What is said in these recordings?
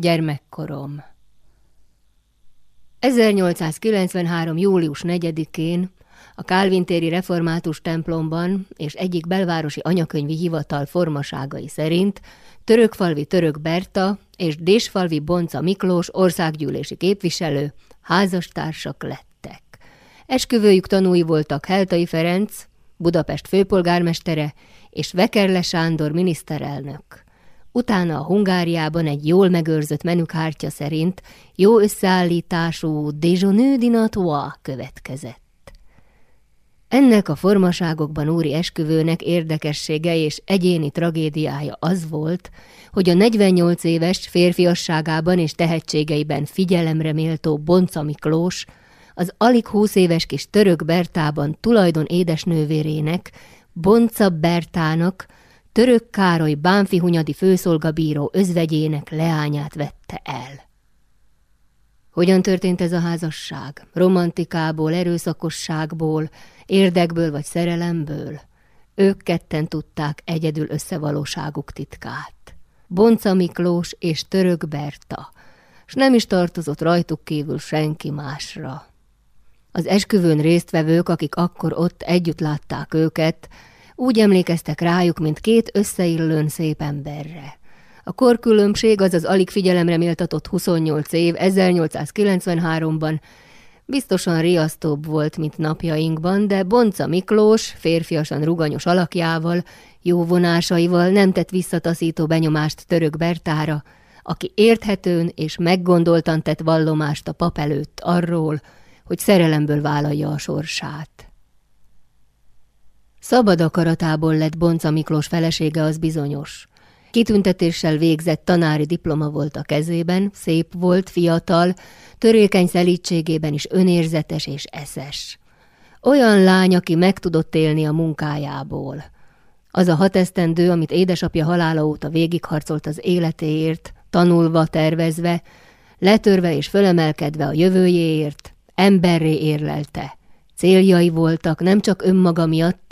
Gyermekkorom 1893. július 4-én a Kálvintéri református templomban és egyik belvárosi anyakönyvi hivatal formaságai szerint törökfalvi török Berta és désfalvi Bonca Miklós országgyűlési képviselő házastársak lettek. Esküvőjük tanúi voltak Heltai Ferenc, Budapest főpolgármestere és Vekerle Sándor miniszterelnök. Utána a Hungáriában egy jól megőrzött menükártya szerint jó összeállítású déjeuner dinatoire következett. Ennek a formaságokban úri esküvőnek érdekessége és egyéni tragédiája az volt, hogy a 48 éves férfiasságában és tehetségeiben figyelemre méltó Bonca Miklós az alig 20 éves kis török Bertában tulajdon édesnővérének, Bonca Bertának, török Károly Bánfi Hunyadi főszolgabíró özvegyének leányát vette el. Hogyan történt ez a házasság? Romantikából, erőszakosságból, érdekből vagy szerelemből? Ők ketten tudták egyedül összevalóságuk titkát. Bonca Miklós és Török Berta, s nem is tartozott rajtuk kívül senki másra. Az esküvőn résztvevők, akik akkor ott együtt látták őket, úgy emlékeztek rájuk, mint két összeillőn szép emberre. A korkülönbség, az az alig figyelemre méltatott 28 év 1893-ban biztosan riasztóbb volt, mint napjainkban, de Bonca Miklós férfiasan ruganyos alakjával, jó vonásaival nem tett visszataszító benyomást török Bertára, aki érthetőn és meggondoltan tett vallomást a pap előtt arról, hogy szerelemből vállalja a sorsát. Szabad akaratából lett Bonca Miklós felesége, az bizonyos. Kitüntetéssel végzett tanári diploma volt a kezében, szép volt, fiatal, törékeny szelítségében is önérzetes és eszes. Olyan lány, aki meg tudott élni a munkájából. Az a hat esztendő, amit édesapja halála óta végigharcolt az életéért, tanulva, tervezve, letörve és fölemelkedve a jövőjéért, emberré érlelte. Céljai voltak nem csak önmaga miatt,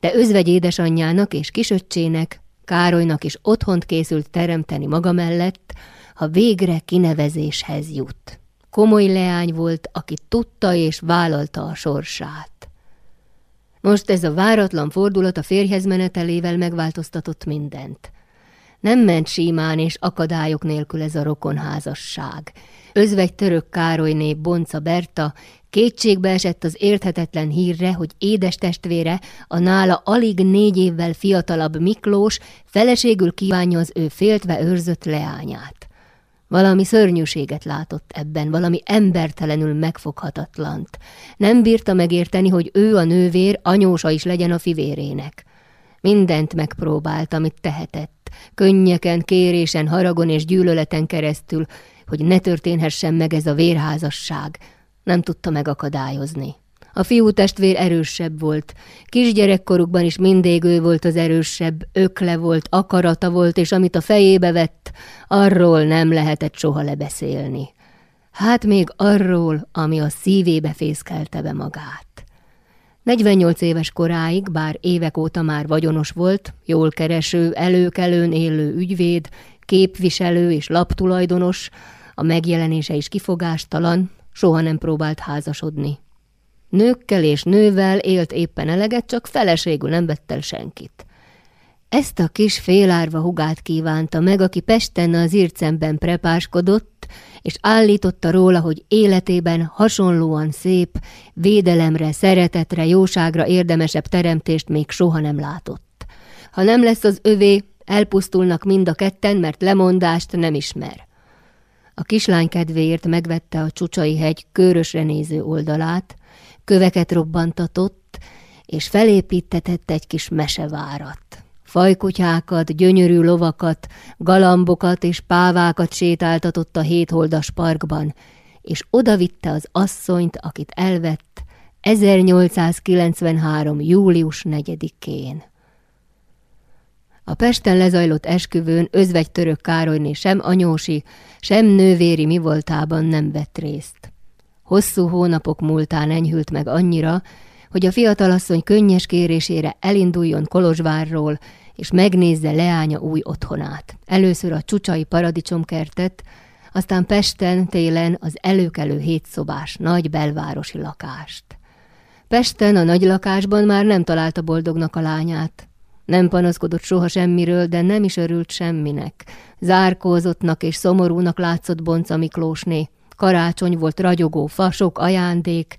de özvegy édesanyjának és kisöccsének, Károlynak is otthont készült teremteni maga mellett, ha végre kinevezéshez jut. Komoly leány volt, aki tudta és vállalta a sorsát. Most ez a váratlan fordulat a férjhez menetelével megváltoztatott mindent. Nem ment símán és akadályok nélkül ez a rokonházasság. Özvegy török Károlyné Bonca Berta kétségbe esett az érthetetlen hírre, hogy édes testvére, a nála alig négy évvel fiatalabb Miklós feleségül kívánja az ő féltve őrzött leányát. Valami szörnyűséget látott ebben, valami embertelenül megfoghatatlant. Nem bírta megérteni, hogy ő a nővér anyósa is legyen a fivérének. Mindent megpróbált, amit tehetett. Könnyeken, kérésen, haragon és gyűlöleten keresztül, hogy ne történhessen meg ez a vérházasság. Nem tudta megakadályozni. A fiú testvér erősebb volt. Kisgyerekkorukban is mindig ő volt az erősebb, ökle volt, akarata volt, és amit a fejébe vett, arról nem lehetett soha lebeszélni. Hát még arról, ami a szívébe fészkelte be magát. 48 éves koráig, bár évek óta már vagyonos volt, jól kereső, előkelőn élő ügyvéd, képviselő és laptulajdonos, a megjelenése is kifogástalan, soha nem próbált házasodni. Nőkkel és nővel élt éppen eleget, csak feleségül nem vett el senkit. Ezt a kis félárva hugát kívánta meg, aki Pesten az írcemben prepáskodott, és állította róla, hogy életében hasonlóan szép, védelemre, szeretetre, jóságra érdemesebb teremtést még soha nem látott. Ha nem lesz az övé, elpusztulnak mind a ketten, mert lemondást nem ismer. A kislány kedvéért megvette a Csucsai hegy körösre néző oldalát, köveket robbantatott, és felépítetett egy kis mesevárat. Fajkutyákat, gyönyörű lovakat, galambokat és pávákat sétáltatott a hétholdas parkban, és odavitte az asszonyt, akit elvett 1893. július 4-én. A Pesten lezajlott esküvőn özvegy török Károlyné sem anyósi, sem nővéri mi voltában nem vett részt. Hosszú hónapok múltán enyhült meg annyira, hogy a fiatalasszony könnyes kérésére elinduljon Kolozsvárról, és megnézze leánya új otthonát. Először a csucsai paradicsomkertet, aztán Pesten télen az előkelő hétszobás nagy belvárosi lakást. Pesten a nagy lakásban már nem találta boldognak a lányát. Nem panaszkodott soha semmiről, de nem is örült semminek. Zárkózottnak és szomorúnak látszott Bonca Miklósné. Karácsony volt ragyogó fa, sok ajándék,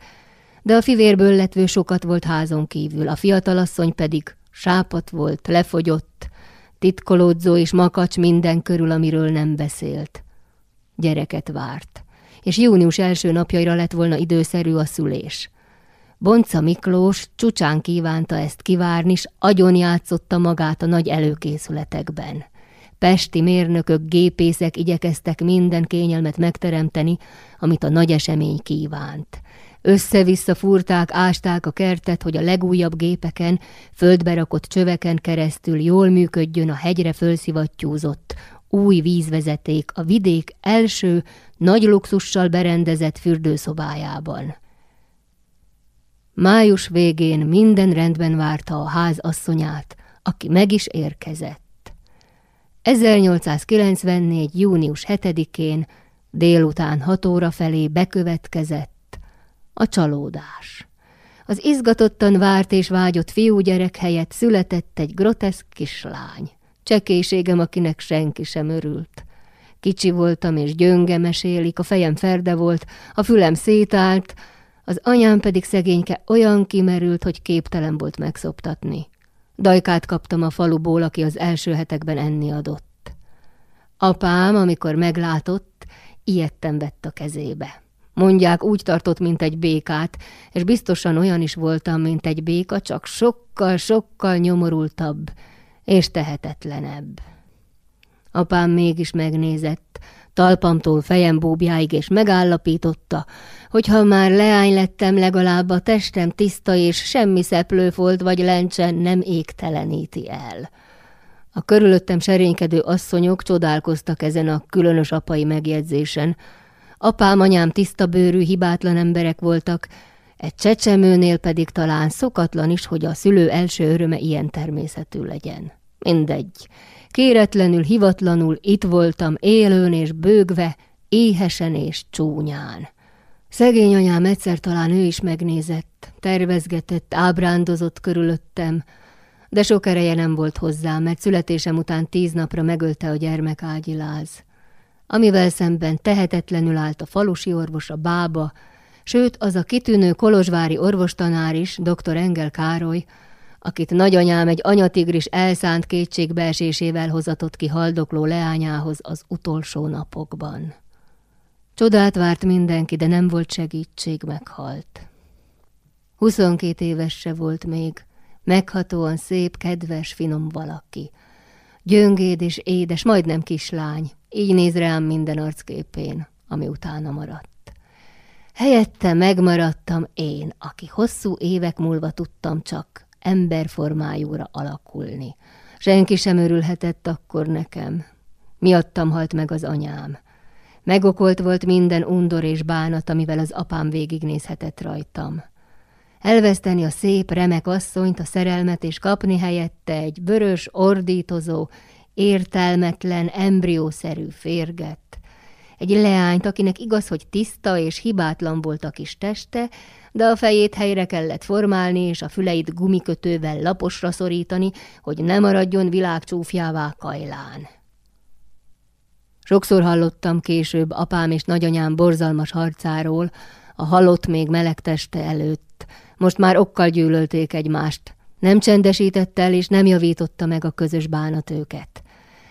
de a fivérből letvő sokat volt házon kívül, a fiatalasszony pedig sápat volt, lefogyott, titkolódzó és makacs minden körül, amiről nem beszélt. Gyereket várt, és június első napjaira lett volna időszerű a szülés. Bonca Miklós csúcsán kívánta ezt kivárni, s agyon játszotta magát a nagy előkészületekben. Pesti mérnökök, gépészek igyekeztek minden kényelmet megteremteni, amit a nagy esemény kívánt. Össze-vissza fúrták, ásták a kertet, hogy a legújabb gépeken, földbe rakott csöveken keresztül jól működjön a hegyre fölszivattyúzott, új vízvezeték a vidék első, nagy luxussal berendezett fürdőszobájában. Május végén minden rendben várta a ház asszonyát, aki meg is érkezett. 1894. június 7-én délután hat óra felé bekövetkezett a csalódás. Az izgatottan várt és vágyott fiúgyerek helyett született egy groteszk kislány. Csekélységem, akinek senki sem örült. Kicsi voltam és gyönge mesélik, a fejem ferde volt, a fülem szétált, az anyám pedig szegényke olyan kimerült, hogy képtelen volt megszoptatni. Dajkát kaptam a faluból, aki az első hetekben enni adott. Apám, amikor meglátott, ilyetten vett a kezébe. Mondják, úgy tartott, mint egy békát, és biztosan olyan is voltam, mint egy béka, csak sokkal-sokkal nyomorultabb és tehetetlenebb. Apám mégis megnézett, talpamtól fejem búbjáig, és megállapította, hogy ha már leány lettem, legalább a testem tiszta és semmi szeplőfolt vagy lencsen nem égteleníti el. A körülöttem serénykedő asszonyok csodálkoztak ezen a különös apai megjegyzésen. Apám, anyám tiszta bőrű, hibátlan emberek voltak, egy csecsemőnél pedig talán szokatlan is, hogy a szülő első öröme ilyen természetű legyen. Mindegy. Kéretlenül, hivatlanul itt voltam élőn és bőgve, éhesen és csúnyán. Szegény anyám egyszer talán ő is megnézett, tervezgetett, ábrándozott körülöttem, de sok ereje nem volt hozzá, mert születésem után tíz napra megölte a gyermek ágyiláz. Amivel szemben tehetetlenül állt a falusi orvos, a bába, sőt az a kitűnő kolozsvári orvostanár is, dr. Engel Károly, akit nagyanyám egy anyatigris elszánt kétségbeesésével hozatott ki haldokló leányához az utolsó napokban. Csodát várt mindenki, de nem volt segítség, meghalt. Huszonkét éves se volt még, meghatóan szép, kedves, finom valaki. Gyöngéd és édes, majdnem kislány, így néz rám minden arcképén, ami utána maradt. Helyette megmaradtam én, aki hosszú évek múlva tudtam csak emberformájúra alakulni. Senki sem örülhetett akkor nekem. Miattam halt meg az anyám. Megokolt volt minden undor és bánat, amivel az apám végignézhetett rajtam. Elveszteni a szép, remek asszonyt, a szerelmet, és kapni helyette egy vörös, ordítozó, értelmetlen, embriószerű férget. Egy leányt, akinek igaz, hogy tiszta és hibátlan volt a kis teste, de a fejét helyre kellett formálni, és a füleit gumikötővel laposra szorítani, hogy ne maradjon világcsúfjává kajlán. Sokszor hallottam később apám és nagyanyám borzalmas harcáról, a halott még meleg teste előtt. Most már okkal gyűlölték egymást. Nem csendesítette el és nem javította meg a közös bánat őket.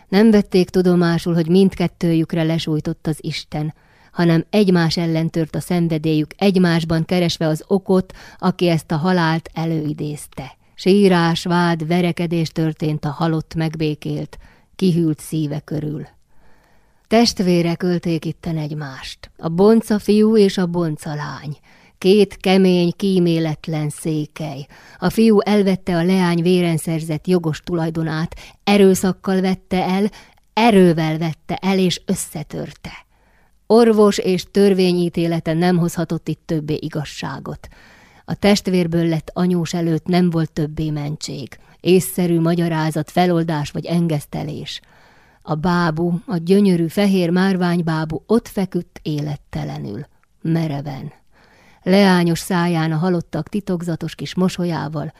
Nem vették tudomásul, hogy mindkettőjükre lesújtott az Isten, hanem egymás ellen tört a szenvedélyük, egymásban keresve az okot, aki ezt a halált előidézte. Sírás, vád, verekedés történt a halott megbékélt, kihűlt szíve körül. Testvérek ölték itten egymást, a bonca fiú és a bonca lány. Két kemény, kíméletlen székely. A fiú elvette a leány véren szerzett jogos tulajdonát, erőszakkal vette el, erővel vette el és összetörte. Orvos és törvényítélete nem hozhatott itt többé igazságot. A testvérből lett anyós előtt nem volt többé mentség, észszerű magyarázat, feloldás vagy engesztelés – A bábú, a gyönyörű fehér márványbábú ott feküdt élettelenül, mereven. Leányos száján a halottak titokzatos kis mosolyával,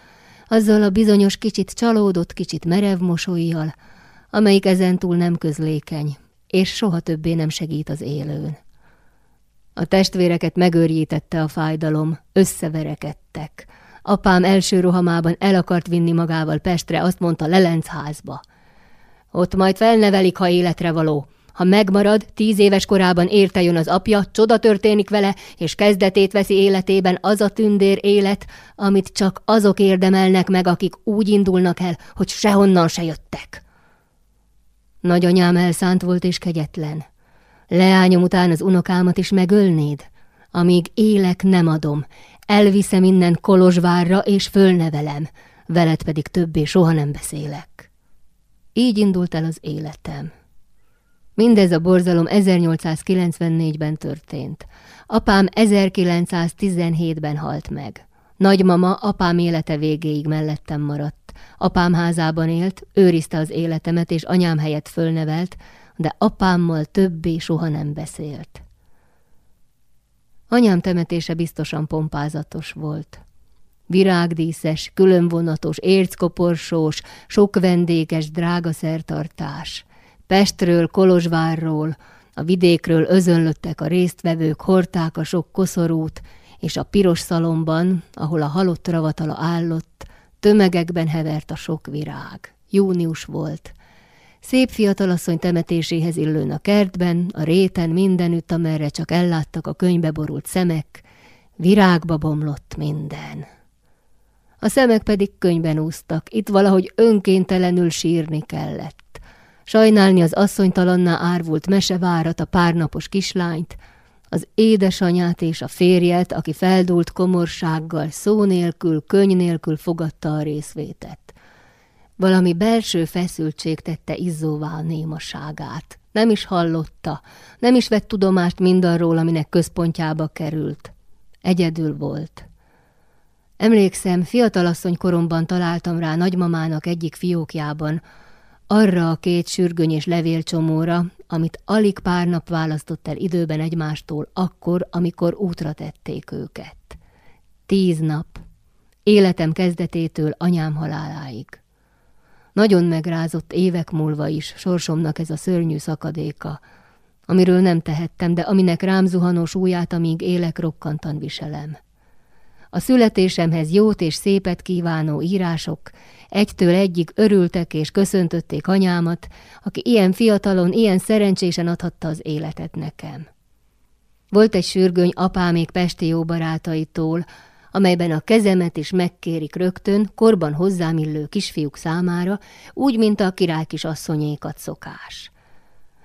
azzal a bizonyos kicsit csalódott, kicsit merev mosolyjal, amelyik ezentúl nem közlékeny, és soha többé nem segít az élőn. A testvéreket megőrjítette a fájdalom, összeverekedtek. Apám első rohamában el akart vinni magával Pestre, azt mondta Lelencházba. Ott majd felnevelik, ha életre való. Ha megmarad, tíz éves korában érte jön az apja, csoda történik vele, és kezdetét veszi életében az a tündér élet, amit csak azok érdemelnek meg, akik úgy indulnak el, hogy sehonnan se jöttek. Nagyanyám elszánt volt és kegyetlen. Leányom után az unokámat is megölnéd? Amíg élek, nem adom. Elviszem innen Kolozsvárra, és fölnevelem. Veled pedig többé soha nem beszélek. Így indult el az életem. Mindez a borzalom 1894-ben történt. Apám 1917-ben halt meg. Nagymama apám élete végéig mellettem maradt. Apám házában élt, őrizte az életemet, és anyám helyett fölnevelt, de apámmal többé soha nem beszélt. Anyám temetése biztosan pompázatos volt. Virágdíszes, különvonatos, érckoporsós, sok vendéges, drága szertartás. Pestről, Kolozsvárról, a vidékről özönlöttek a résztvevők, hordták a sok koszorút, és a piros szalomban, ahol a halott ravatala állott, tömegekben hevert a sok virág. Június volt. Szép fiatalasszony temetéséhez illőn a kertben, a réten mindenütt, amerre csak elláttak a könybe borult szemek, virágba bomlott minden. A szemek pedig könyben úsztak, itt valahogy önkéntelenül sírni kellett. Sajnálni az asszonytalanná árvult mesevárat, a párnapos kislányt, az édesanyát és a férjet, aki feldult komorsággal, szó nélkül, könyv nélkül fogadta a részvétet. Valami belső feszültség tette izzóvá a némaságát. Nem is hallotta, nem is vett tudomást mindarról, aminek központjába került. Egyedül volt. Emlékszem, fiatalasszony koromban találtam rá nagymamának egyik fiókjában, arra a két sürgöny és levélcsomóra, amit alig pár nap választott el időben egymástól, akkor, amikor útra tették őket. Tíz nap. Életem kezdetétől anyám haláláig. Nagyon megrázott évek múlva is sorsomnak ez a szörnyű szakadéka, amiről nem tehettem, de aminek rám zuhanó súlyát, amíg élek, rokkantan viselem. A születésemhez jót és szépet kívánó írások egytől egyik örültek és köszöntötték anyámat, aki ilyen fiatalon, ilyen szerencsésen adhatta az életet nekem. Volt egy sürgöny apámék pesti jó barátaitól, amelyben a kezemet is megkérik rögtön korban hozzámillő kisfiúk számára, úgy, mint a király kis asszonyékat szokás.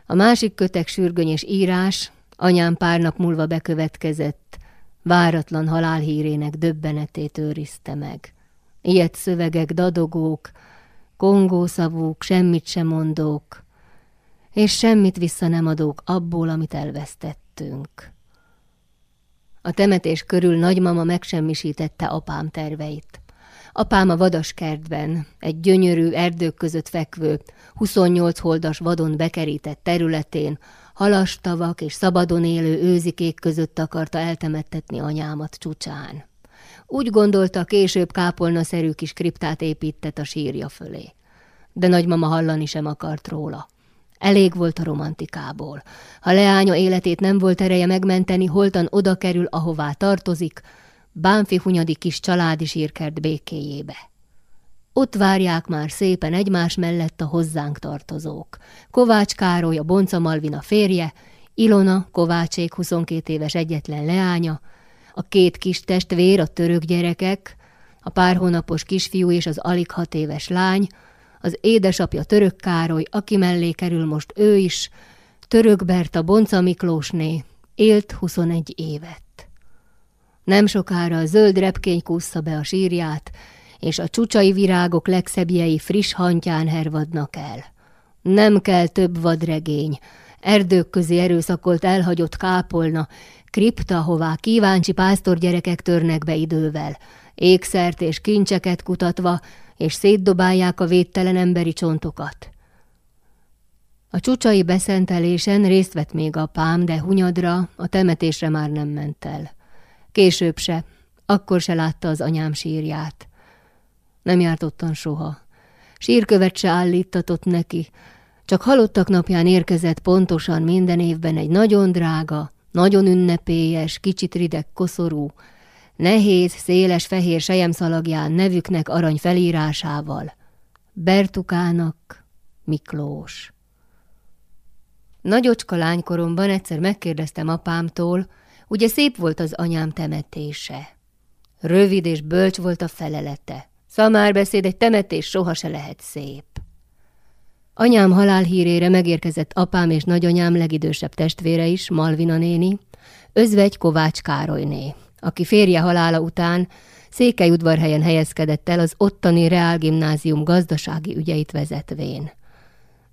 A másik kötek sürgönyös írás anyám pár nap múlva bekövetkezett, váratlan halálhírének döbbenetét őrizte meg. Ilyet szövegek, dadogók, kongószavúk, semmit sem mondók, és semmit vissza nem adók abból, amit elvesztettünk. A temetés körül nagymama megsemmisítette apám terveit. Apám a vadaskertben, egy gyönyörű erdők között fekvő, 28 holdas vadon bekerített területén, halastavak és szabadon élő őzikék között akarta eltemettetni anyámat csúcsán. Úgy gondolta, később kápolnaszerű kis kriptát épített a sírja fölé. De nagymama hallani sem akart róla. Elég volt a romantikából. Ha leánya életét nem volt ereje megmenteni, holtan oda kerül, ahová tartozik, Bánfi hunyadi kis családi sírkert békéjébe. Ott várják már szépen egymás mellett a hozzánk tartozók. Kovács Károly, a Bonca Malvina férje, Ilona, Kovácsék 22 éves egyetlen leánya, a két kis testvér, a török gyerekek, a pár hónapos kisfiú és az alig hat éves lány, az édesapja Török Károly, aki mellé kerül most ő is, Török Berta Bonca Miklósné, élt 21 évet. Nem sokára a zöld repkény kúszza be a sírját, és a csucsai virágok legszebbjei friss hantján hervadnak el. Nem kell több vadregény, erdők közé erőszakolt elhagyott kápolna, kripta, hová kíváncsi pásztorgyerekek törnek be idővel, ékszert és kincseket kutatva, és szétdobálják a védtelen emberi csontokat. A csucsai beszentelésen részt vett még apám, de hunyadra, a temetésre már nem ment el. Később se, akkor se látta az anyám sírját. Nem járt ottan soha. Sírkövet se állítatott neki, csak halottak napján érkezett pontosan minden évben egy nagyon drága, nagyon ünnepélyes, kicsit rideg koszorú, nehéz, széles fehér sejemszalagján nevüknek arany felírásával. Bertukának Miklós. Nagyocska lánykoromban egyszer megkérdeztem apámtól, ugye szép volt az anyám temetése. Rövid és bölcs volt a felelete. Szamárbeszéd egy temetés soha se lehet szép. Anyám halálhírére megérkezett apám és nagyanyám legidősebb testvére is, Malvina néni, özvegy Kovács Károlyné, aki férje halála után Székelyudvarhelyen helyezkedett el az ottani reálgimnázium gazdasági ügyeit vezetvén.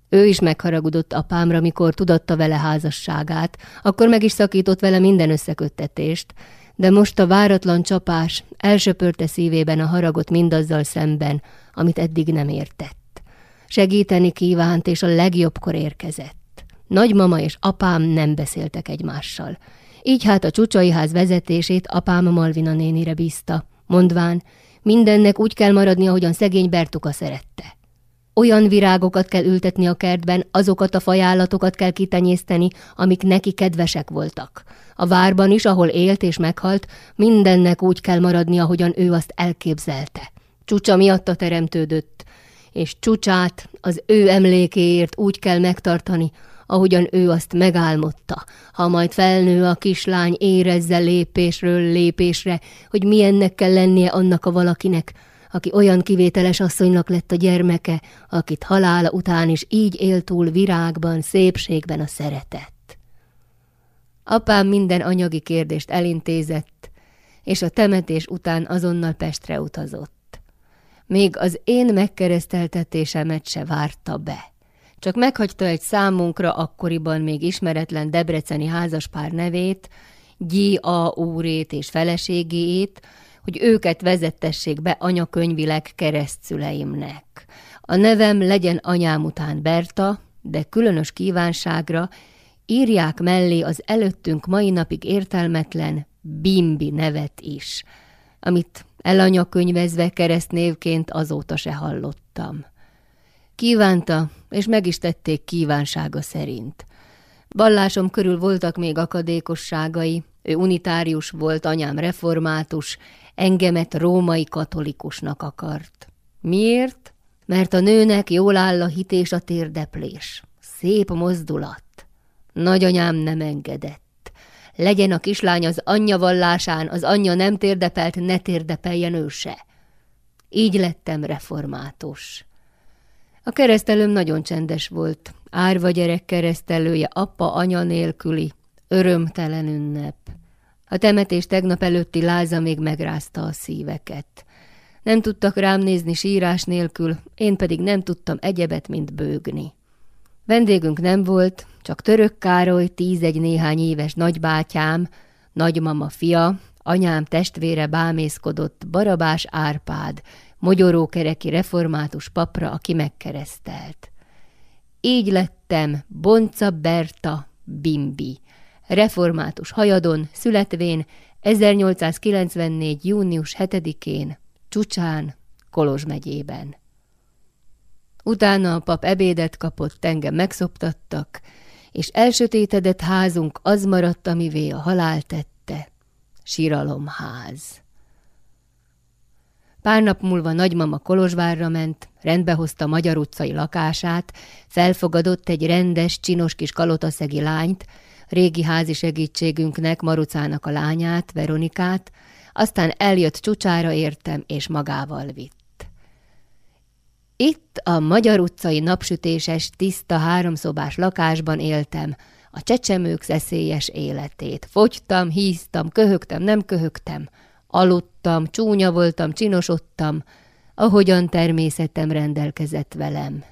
Ő is megharagudott apámra, mikor tudatta vele házasságát, akkor meg is szakított vele minden összeköttetést, de most a váratlan csapás elsöpörte szívében a haragot mindazzal szemben, amit eddig nem értett. Segíteni kívánt, és a legjobbkor érkezett. Nagymama és apám nem beszéltek egymással. Így hát a csucsai ház vezetését apám Malvina nénire bízta, mondván, mindennek úgy kell maradni, ahogyan szegény Bertuka szerette. Olyan virágokat kell ültetni a kertben, azokat a fajállatokat kell kitenyészteni, amik neki kedvesek voltak. A várban is, ahol élt és meghalt, mindennek úgy kell maradni, ahogyan ő azt elképzelte. Csúcsa miatta teremtődött, és csúcsát az ő emlékéért úgy kell megtartani, ahogyan ő azt megálmodta. Ha majd felnő a kislány, érezze lépésről lépésre, hogy milyennek kell lennie annak a valakinek, aki olyan kivételes asszonynak lett a gyermeke, akit halála után is így él túl virágban, szépségben a szeretet. Apám minden anyagi kérdést elintézett, és a temetés után azonnal Pestre utazott. Még az én megkereszteltetésemet se várta be. Csak meghagyta egy számunkra akkoriban még ismeretlen debreceni házaspár nevét, Gyi A. úrét és feleségét, hogy őket vezettessék be anyakönyvileg keresztszüleimnek. A nevem legyen anyám után Berta, de különös kívánságra írják mellé az előttünk mai napig értelmetlen Bimbi nevet is, amit elanyakönyvezve keresztnévként azóta se hallottam. Kívánta, és meg is tették kívánsága szerint. Vallásom körül voltak még akadékosságai, ő unitárius volt, anyám református, engemet római katolikusnak akart. Miért? Mert a nőnek jól áll a hit és a térdeplés. Szép mozdulat. Nagyanyám nem engedett. Legyen a kislány az anyja vallásán, az anyja nem térdepelt, ne térdepeljen ő. Így lettem református. A keresztelőm nagyon csendes volt. Árva gyerek keresztelője, apa, anya nélküli, örömtelen ünnep. A temetés tegnap előtti láza még megrázta a szíveket. Nem tudtak rám nézni sírás nélkül, én pedig nem tudtam egyebet, mint bőgni. Vendégünk nem volt, csak Török Károly, tízegy néhány éves nagybátyám, nagymama fia, anyám testvére bámészkodott, Barabás Árpád, mogyorókereki református papra, aki megkeresztelt. Így lettem Bonca Berta Bimbi, református hajadon, születvén 1894. június 7-én, Csucsán, Kolozs megyében. Utána a pap ebédet kapott, engem megszoptattak, és elsötétedett házunk az maradt, amivé a halál tette, síralomház. Pár nap múlva nagymama Kolozsvárra ment, rendbehozta Magyar utcai lakását, felfogadott egy rendes, csinos kis kalotaszegi lányt, régi házi segítségünknek, Marucának a lányát, Veronikát, aztán eljött csúcsára értem, és magával vitt. Itt a Magyar utcai napsütéses, tiszta háromszobás lakásban éltem, a csecsemők szeszélyes életét. Fogytam, híztam, köhögtem, nem köhögtem, aludtam, csúnya voltam, csinosodtam, ahogyan természetem rendelkezett velem.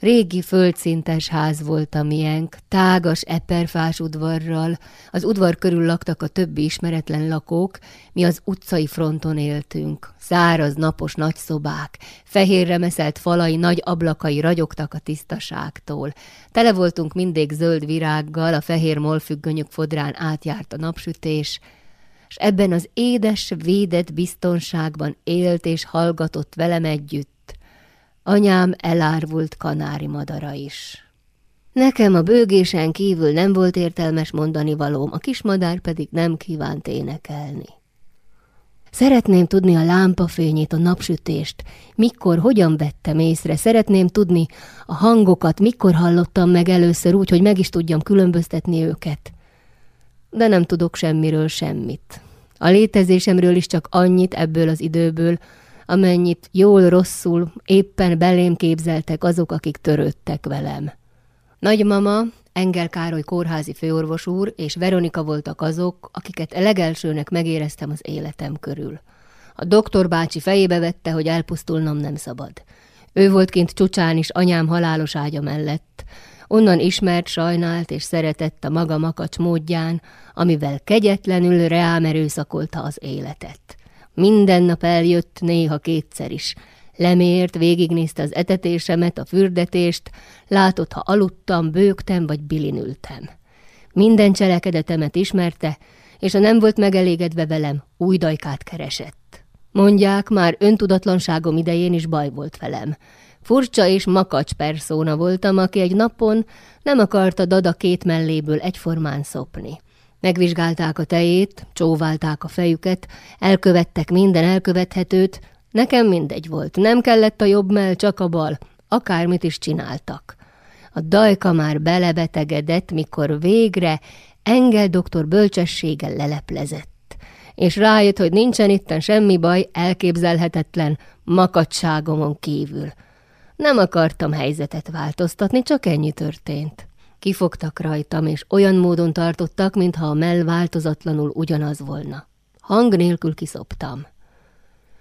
Régi földszintes ház volt a miénk, tágas eperfás udvarral, az udvar körül laktak a többi ismeretlen lakók, mi az utcai fronton éltünk. Száraz, napos nagy szobák, fehérre meszelt falai, nagy ablakai ragyogtak a tisztaságtól. Tele voltunk mindig zöld virággal, a fehér molfüggönyök fodrán átjárt a napsütés, és ebben az édes, védett biztonságban élt és hallgatott velem együtt, anyám elárvult kanári madara is. Nekem a bőgésen kívül nem volt értelmes mondani valóm, a kismadár pedig nem kívánt énekelni. Szeretném tudni a lámpafényét, a napsütést, mikor, hogyan vettem észre, szeretném tudni a hangokat, mikor hallottam meg először úgy, hogy meg is tudjam különböztetni őket. De nem tudok semmiről semmit. A létezésemről is csak annyit ebből az időből, amennyit jól-rosszul éppen belém képzeltek azok, akik törődtek velem. Nagymama, Engel Károly kórházi főorvos úr és Veronika voltak azok, akiket legelsőnek megéreztem az életem körül. A doktor bácsi fejébe vette, hogy elpusztulnom nem szabad. Ő volt kint csúcsán is anyám halálos ágya mellett. Onnan ismert, sajnált és szeretett a maga makacs módján, amivel kegyetlenül reám erőszakolta az életet. Minden nap eljött, néha kétszer is. Lemért, végignézte az etetésemet, a fürdetést, látott, ha aludtam, bőgtem vagy bilinültem. Minden cselekedetemet ismerte, és ha nem volt megelégedve velem, új dajkát keresett. Mondják, már öntudatlanságom idején is baj volt velem. Furcsa és makacs perszóna voltam, aki egy napon nem akarta Dada két melléből egyformán szopni. Megvizsgálták a tejét, csóválták a fejüket, elkövettek minden elkövethetőt, nekem mindegy volt, nem kellett a jobb mell, csak a bal, akármit is csináltak. A dajka már belebetegedett, mikor végre Engel doktor bölcsességgel leleplezett, és rájött, hogy nincsen itten semmi baj, elképzelhetetlen makacságomon kívül. Nem akartam helyzetet változtatni, csak ennyi történt. Kifogtak rajtam, és olyan módon tartottak, mintha a mell változatlanul ugyanaz volna. Hang nélkül kiszoptam.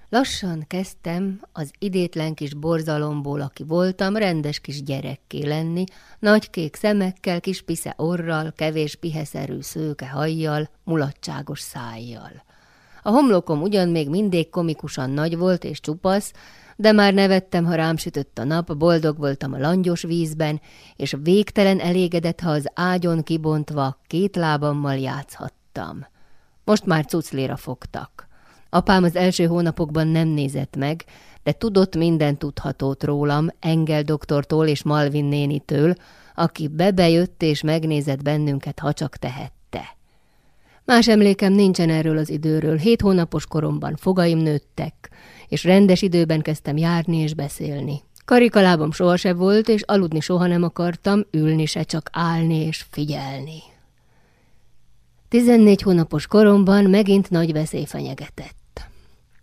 Lassan kezdtem az idétlen kis borzalomból, aki voltam, rendes kis gyerekké lenni, nagy kék szemekkel, kis pisze orral, kevés piheszerű szőke hajjal, mulatságos szájjal. A homlokom ugyan még mindig komikusan nagy volt és csupasz, de már nevettem, ha rám sütött a nap, boldog voltam a langyos vízben, és végtelen elégedett, ha az ágyon kibontva két lábammal játszhattam. Most már cucléra fogtak. Apám az első hónapokban nem nézett meg, de tudott minden tudhatót rólam, Engel doktortól és Malvin nénitől, aki bebejött és megnézett bennünket, ha csak tehette. Más emlékem nincsen erről az időről. Hét hónapos koromban fogaim nőttek, és rendes időben kezdtem járni és beszélni. Karikalábom sohasem volt, és aludni soha nem akartam, ülni se, csak állni és figyelni. Tizennégy hónapos koromban megint nagy veszély fenyegetett.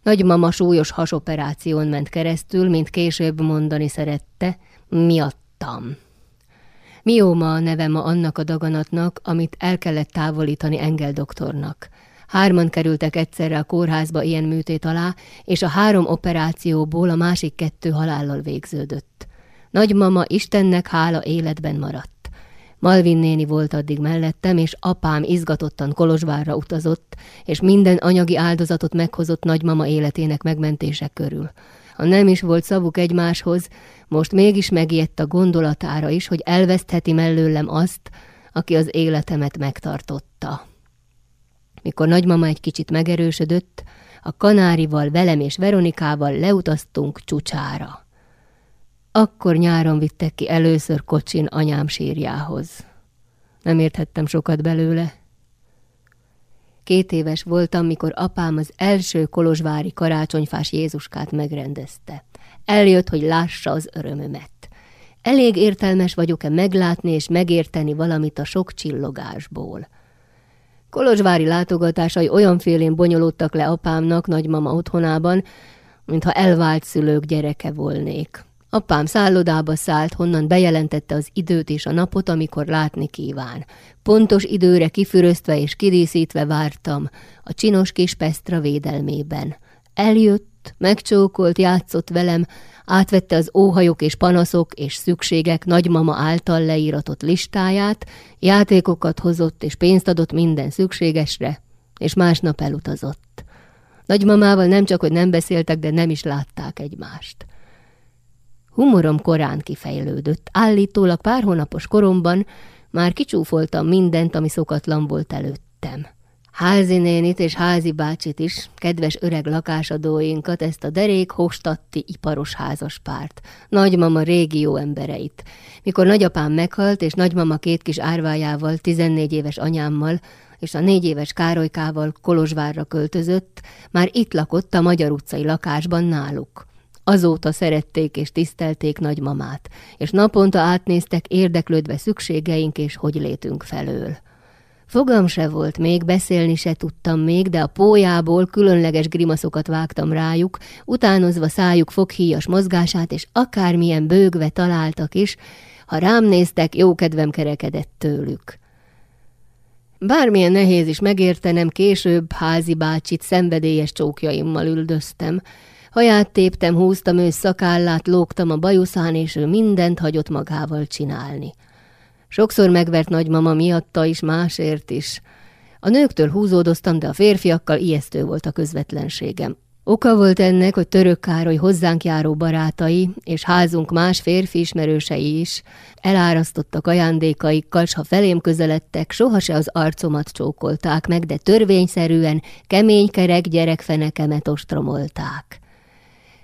Nagymama súlyos hasoperáción ment keresztül, mint később mondani szerette, miattam. Mióma a nevem annak a daganatnak, amit el kellett távolítani Engel doktornak. Hárman kerültek egyszerre a kórházba ilyen műtét alá, és a három operációból a másik kettő halállal végződött. Nagymama Istennek hála életben maradt. Malvin néni volt addig mellettem, és apám izgatottan Kolozsvárra utazott, és minden anyagi áldozatot meghozott nagymama életének megmentése körül. Ha nem is volt szavuk egymáshoz, most mégis megijedt a gondolatára is, hogy elvesztheti mellőlem azt, aki az életemet megtartotta. Mikor nagymama egy kicsit megerősödött, a kanárival, velem és Veronikával leutaztunk csúcsára. Akkor nyáron vittek ki először kocsin anyám sírjához. Nem érthettem sokat belőle. Két éves voltam, mikor apám az első kolozsvári karácsonyfás Jézuskát megrendezte. Eljött, hogy lássa az örömömet. Elég értelmes vagyok-e meglátni és megérteni valamit a sok csillogásból. Kolozsvári látogatásai olyan félén bonyolódtak le apámnak nagymama otthonában, mintha elvált szülők gyereke volnék. Apám szállodába szállt, honnan bejelentette az időt és a napot, amikor látni kíván. Pontos időre kifüröztve és kidíszítve vártam a csinos kis Pestra védelmében. Eljött, megcsókolt, játszott velem, átvette az óhajok és panaszok és szükségek nagymama által leíratott listáját, játékokat hozott és pénzt adott minden szükségesre, és másnap elutazott. Nagymamával nem csak, hogy nem beszéltek, de nem is látták egymást. Humorom korán kifejlődött. Állítólag pár hónapos koromban már kicsúfoltam mindent, ami szokatlan volt előttem. Házi nénit és házi bácsit is, kedves öreg lakásadóinkat, ezt a derék hostatti iparos házaspárt, nagymama régió embereit. Mikor nagyapám meghalt, és nagymama két kis árvájával, 14 éves anyámmal, és a négy éves Károlykával Kolozsvárra költözött, már itt lakott a Magyar utcai lakásban náluk. Azóta szerették és tisztelték nagymamát, és naponta átnéztek érdeklődve szükségeink és hogy létünk felől. Fogam se volt még, beszélni se tudtam még, de a pójából különleges grimaszokat vágtam rájuk, utánozva szájuk foghíjas mozgását, és akármilyen bőgve találtak is, ha rám néztek, jó kedvem kerekedett tőlük. Bármilyen nehéz is megértenem, később házi bácsit szenvedélyes csókjaimmal üldöztem. Haját téptem, húztam ő szakállát, lógtam a bajuszán, és ő mindent hagyott magával csinálni. Sokszor megvert nagymama miatta is, másért is. A nőktől húzódoztam, de a férfiakkal ijesztő volt a közvetlenségem. Oka volt ennek, hogy török Károly hozzánk járó barátai és házunk más férfi ismerősei is elárasztottak ajándékaikkal, s ha felém közeledtek, sohase az arcomat csókolták meg, de törvényszerűen kemény kerek gyerekfenekemet ostromolták.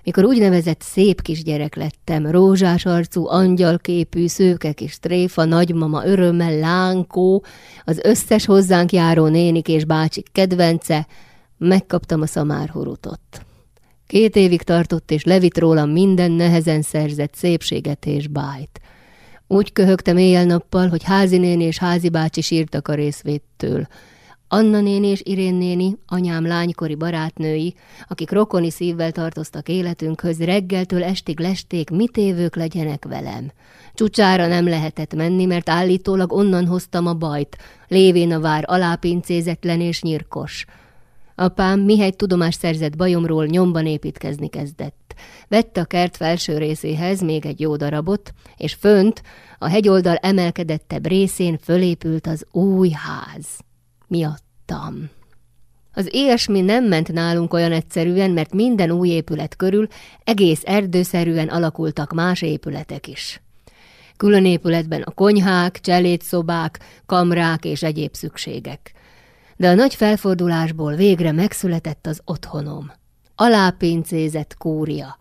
Mikor úgynevezett szép kisgyerek lettem, rózsás arcú, angyalképű, szőke kis tréfa, nagymama örömmel, lánkó, az összes hozzánk járó nénik és bácsik kedvence, megkaptam a szamárhurutot. Két évig tartott, és levit rólam minden nehezen szerzett szépséget és bájt. Úgy köhögtem éjjel-nappal, hogy házi néni és házi bácsi sírtak a részvéttől. Anna néni és Irén néni, anyám lánykori barátnői, akik rokoni szívvel tartoztak életünkhöz, reggeltől estig lesték, mit évők legyenek velem. Csúcsára nem lehetett menni, mert állítólag onnan hoztam a bajt, lévén a vár alápincézetlen és nyirkos. Apám, mihegy tudomást szerzett bajomról, nyomban építkezni kezdett. Vette a kert felső részéhez még egy jó darabot, és fönt, a hegyoldal emelkedettebb részén fölépült az új ház. Miattam. Az ilyesmi nem ment nálunk olyan egyszerűen, mert minden új épület körül egész erdőszerűen alakultak más épületek is. Külön épületben a konyhák, cselédszobák, kamrák és egyéb szükségek de a nagy felfordulásból végre megszületett az otthonom. Alápincézett kúria.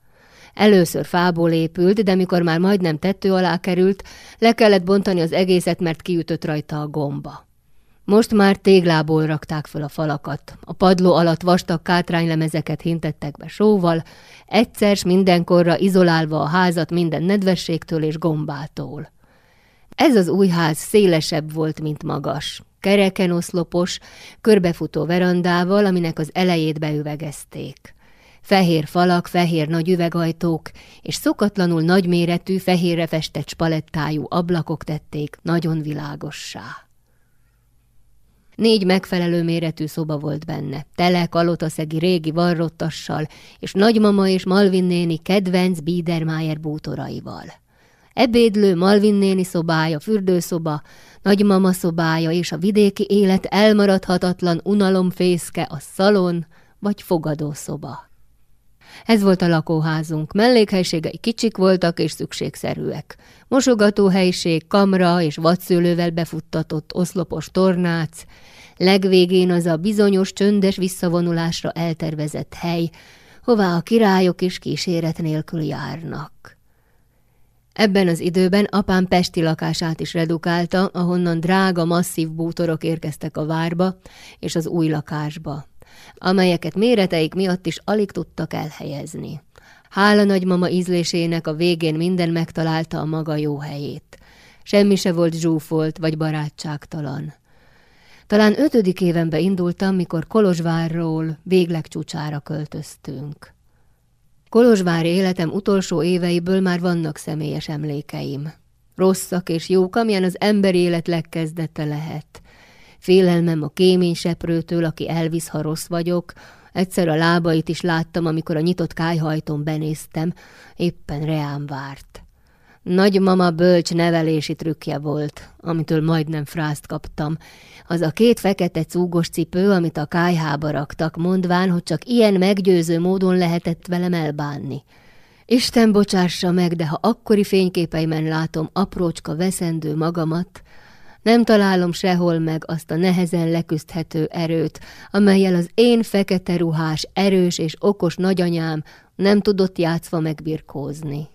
Először fából épült, de mikor már majdnem tető alá került, le kellett bontani az egészet, mert kiütött rajta a gomba. Most már téglából rakták föl a falakat, a padló alatt vastag kátránylemezeket hintettek be sóval, egyszer s mindenkorra izolálva a házat minden nedvességtől és gombától. Ez az új ház szélesebb volt, mint magas, kereken oszlopos, körbefutó verandával, aminek az elejét beüvegezték. Fehér falak, fehér nagy üvegajtók és szokatlanul nagyméretű, fehérre festett spalettájú ablakok tették nagyon világossá. Négy megfelelő méretű szoba volt benne, tele kalotaszegi régi varrottassal, és nagymama és Malvin néni kedvenc Biedermeier bútoraival. Ebédlő, Malvin néni szobája, fürdőszoba, nagymama szobája és a vidéki élet elmaradhatatlan unalomfészke a szalon vagy fogadószoba. Ez volt a lakóházunk, mellékhelységei kicsik voltak és szükségszerűek. Mosogatóhelyiség, kamra és vadszőlővel befuttatott oszlopos tornác, legvégén az a bizonyos csöndes visszavonulásra eltervezett hely, hová a királyok is kíséret nélkül járnak. Ebben az időben apám pesti lakását is redukálta, ahonnan drága, masszív bútorok érkeztek a várba és az új lakásba, amelyeket méreteik miatt is alig tudtak elhelyezni. Hála nagymama ízlésének a végén minden megtalálta a maga jó helyét. Semmi se volt zsúfolt vagy barátságtalan. Talán ötödik évenbe indultam, mikor Kolozsvárról végleg csúcsára költöztünk. Kolozsvári életem utolsó éveiből már vannak személyes emlékeim. Rosszak és jók, amilyen az ember élet legkezdete lehet. Félelmem a kéményseprőtől, aki elvisz, ha rossz vagyok, Egyszer a lábait is láttam, amikor a nyitott kájhajtón benéztem, éppen reám várt. Nagymama bölcs nevelési trükkje volt, amitől majdnem frászt kaptam. Az a két fekete cúgos cipő, amit a kájhába raktak, mondván, hogy csak ilyen meggyőző módon lehetett velem elbánni. Isten bocsássa meg, de ha akkori fényképeimen látom aprócska veszendő magamat, nem találom sehol meg azt a nehezen leküzdhető erőt, amelyel az én fekete ruhás, erős és okos nagyanyám nem tudott játszva megbirkózni.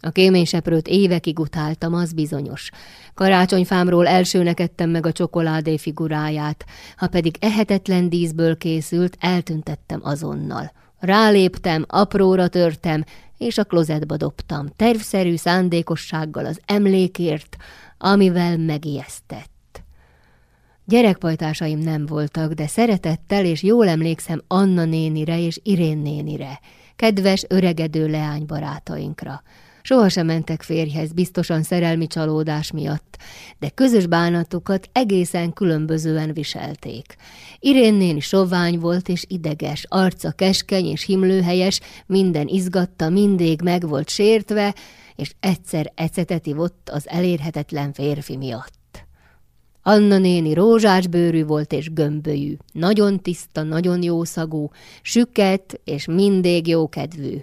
A kéményseprőt évekig utáltam, az bizonyos. Karácsonyfámról elsőnek ettem meg a csokoládé figuráját, ha pedig ehetetlen díszből készült, eltüntettem azonnal. Ráléptem, apróra törtem, és a klozetba dobtam, tervszerű szándékossággal az emlékért, amivel megijesztett. Gyerekpajtásaim nem voltak, de szeretettel és jól emlékszem Anna nénire és Irén nénire, kedves öregedő leánybarátainkra. Sohasem mentek férjhez, biztosan szerelmi csalódás miatt, de közös bánatukat egészen különbözően viselték. Irén néni sovány volt és ideges, arca keskeny és himlőhelyes, minden izgatta, mindig meg volt sértve, és egyszer ecetet ivott az elérhetetlen férfi miatt. Anna néni rózsás bőrű volt és gömbölyű, nagyon tiszta, nagyon jószagú, süket és mindig jókedvű.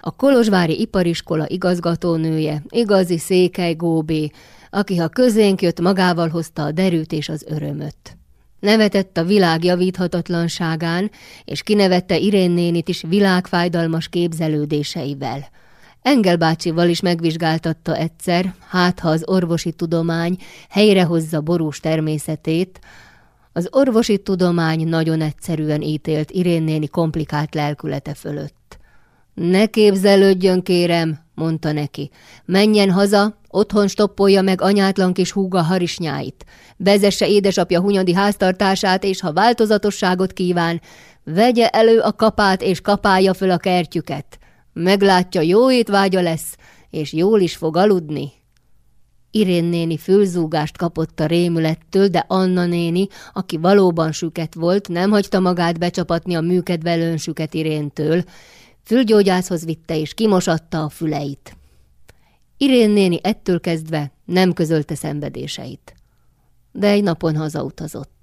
A Kolozsvári Ipariskola igazgatónője, igazi székely góbé, aki ha közénk jött, magával hozta a derűt és az örömöt. Nevetett a világ javíthatatlanságán, és kinevette Irén nénit is világfájdalmas képzelődéseivel – Engel bácsival is megvizsgáltatta egyszer, hát ha az orvosi tudomány helyrehozza borús természetét, az orvosi tudomány nagyon egyszerűen ítélt Irén néni komplikált lelkülete fölött. Ne képzelődjön, kérem, mondta neki. Menjen haza, otthon stoppolja meg anyátlan kis húga harisnyáit. Vezesse édesapja hunyadi háztartását, és ha változatosságot kíván, vegye elő a kapát, és kapálja föl a kertjüket. Meglátja, jó étvágya lesz, és jól is fog aludni. Irén néni fülzúgást kapott a rémülettől, de Anna néni, aki valóban süket volt, nem hagyta magát becsapatni a műkedvelőn süket Iréntől. Fülgyógyászhoz vitte és kimosatta a füleit. Irén néni ettől kezdve nem közölte szenvedéseit. De egy napon hazautazott.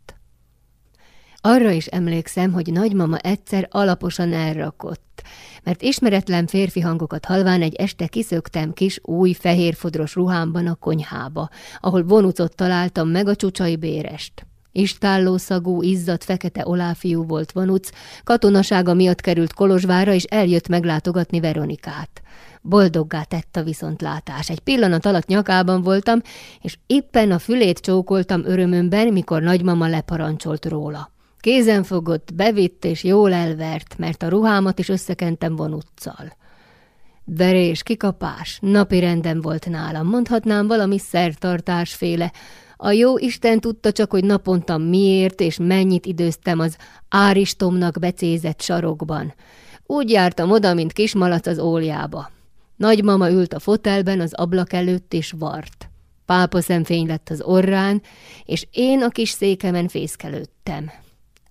Arra is emlékszem, hogy nagymama egyszer alaposan elrakott, mert ismeretlen férfi hangokat halván egy este kiszöktem kis, új, fehérfodros ruhámban a konyhába, ahol vonucot találtam meg a csucsai bérest. Istálló szagú, izzadt, fekete oláfiú volt vonuc, katonasága miatt került Kolozsvára, és eljött meglátogatni Veronikát. Boldoggá tett a viszontlátás. Egy pillanat alatt nyakában voltam, és éppen a fülét csókoltam örömömben, mikor nagymama leparancsolt róla. Kézen fogott, bevitt és jól elvert, mert a ruhámat is összekentem vonutcal. Verés, kikapás, napi renden volt nálam, mondhatnám valami szertartásféle. A jó Isten tudta csak, hogy naponta miért és mennyit időztem az áristomnak becézett sarokban. Úgy jártam oda, mint kismalac az óliába. Nagymama ült a fotelben az ablak előtt és vart. Pápa szemfény lett az orrán, és én a kis székemen fészkelődtem.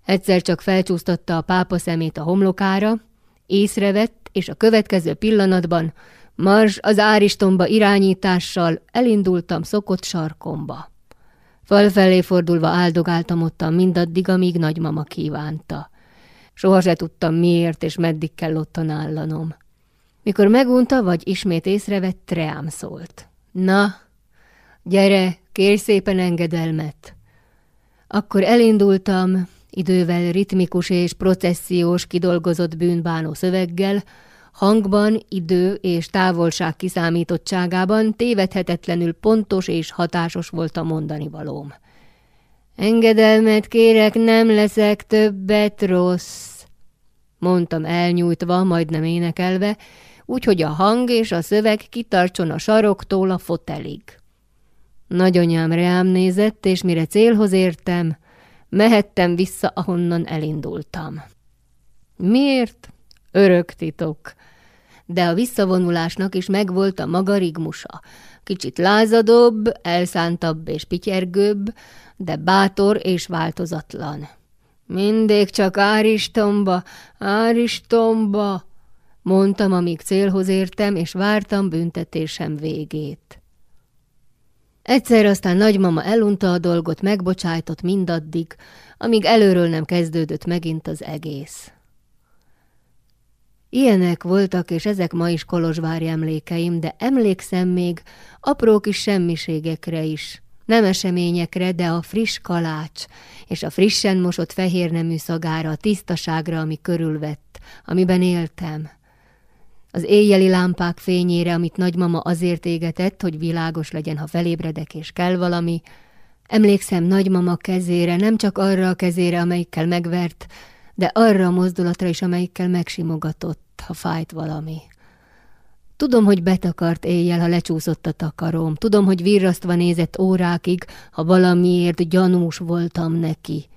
Egyszer csak felcsúsztatta a pápa szemét a homlokára, észrevett, és a következő pillanatban mars az áristomba irányítással elindultam szokott sarkomba. Fal felé fordulva áldogáltam ottan mindaddig, amíg nagymama kívánta. Soha se tudtam miért és meddig kell ottan állanom. Mikor megunta, vagy ismét észrevett, reám szólt. Na, gyere, kérj szépen engedelmet. Akkor elindultam, idővel ritmikus és processziós kidolgozott bűnbánó szöveggel, hangban, idő és távolság kiszámítottságában tévedhetetlenül pontos és hatásos volt a mondani valóm. Engedelmet kérek, nem leszek többet rossz, mondtam elnyújtva, majdnem énekelve, úgyhogy a hang és a szöveg kitartson a saroktól a fotelig. Nagyonyám reám nézett, és mire célhoz értem, Mehettem vissza, ahonnan elindultam. Miért? Örök titok. De a visszavonulásnak is megvolt a maga rigmusa. Kicsit lázadóbb, elszántabb és pityergőbb, de bátor és változatlan. Mindig csak Áristomba, Áristomba, mondtam, amíg célhoz értem, és vártam büntetésem végét. Egyszer aztán nagymama elunta a dolgot, megbocsájtott mindaddig, amíg előről nem kezdődött megint az egész. Ilyenek voltak, és ezek ma is Kolozsvári emlékeim, de emlékszem még apró kis semmiségekre is. Nem eseményekre, de a friss kalács, és a frissen mosott fehér nemű szagára, a tisztaságra, ami körülvett, amiben éltem. Az éjjeli lámpák fényére, amit nagymama azért égetett, hogy világos legyen, ha felébredek és kell valami. Emlékszem nagymama kezére, nem csak arra a kezére, amelyikkel megvert, de arra a mozdulatra is, amelyikkel megsimogatott, ha fájt valami. Tudom, hogy betakart éjjel, ha lecsúszott a takarom. Tudom, hogy virrasztva nézett órákig, ha valamiért gyanús voltam neki.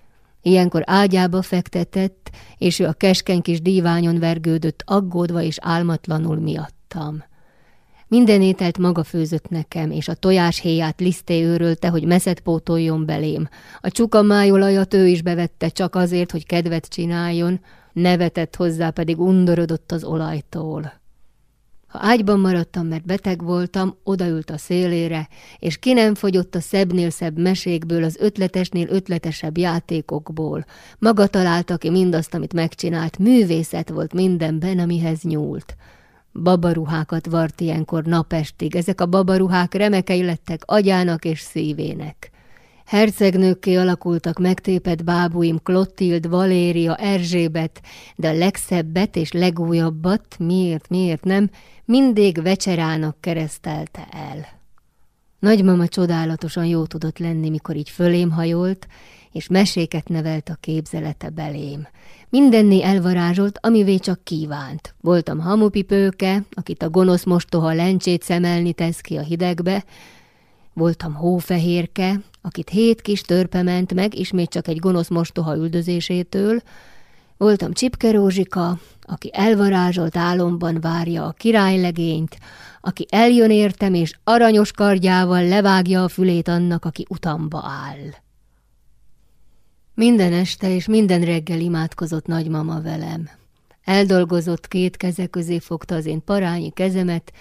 Ilyenkor ágyába fektetett, és ő a keskeny kis díványon vergődött, aggódva és álmatlanul miattam. Minden ételt maga főzött nekem, és a tojáshéját liszté őrölte, hogy meszet pótoljon belém. A csuka májolajat ő is bevette csak azért, hogy kedvet csináljon, nevetett hozzá, pedig undorodott az olajtól. Ha ágyban maradtam, mert beteg voltam, odaült a szélére, és ki nem fogyott a szebbnél szebb mesékből, az ötletesnél ötletesebb játékokból. Maga találta ki mindazt, amit megcsinált, művészet volt mindenben, amihez nyúlt. Babaruhákat vart ilyenkor napestig, ezek a babaruhák remekei lettek agyának és szívének. Hercegnőkké alakultak megtépett bábúim Klottild, Valéria, Erzsébet, de a legszebbet és legújabbat, miért, miért nem, mindig vecserának keresztelte el. Nagymama csodálatosan jó tudott lenni, mikor így fölém hajolt, és meséket nevelt a képzelete belém. Mindenné elvarázsolt, amivé csak kívánt. Voltam hamupipőke, akit a gonosz mostoha lencsét szemelni tesz ki a hidegbe, voltam hófehérke, akit hét kis törpe ment meg, ismét csak egy gonosz mostoha üldözésétől, voltam Csipke aki elvarázsolt álomban várja a királylegényt, aki eljön értem, és aranyos kardjával levágja a fülét annak, aki utamba áll. Minden este és minden reggel imádkozott nagymama velem. Eldolgozott két keze közé fogta az én parányi kezemet,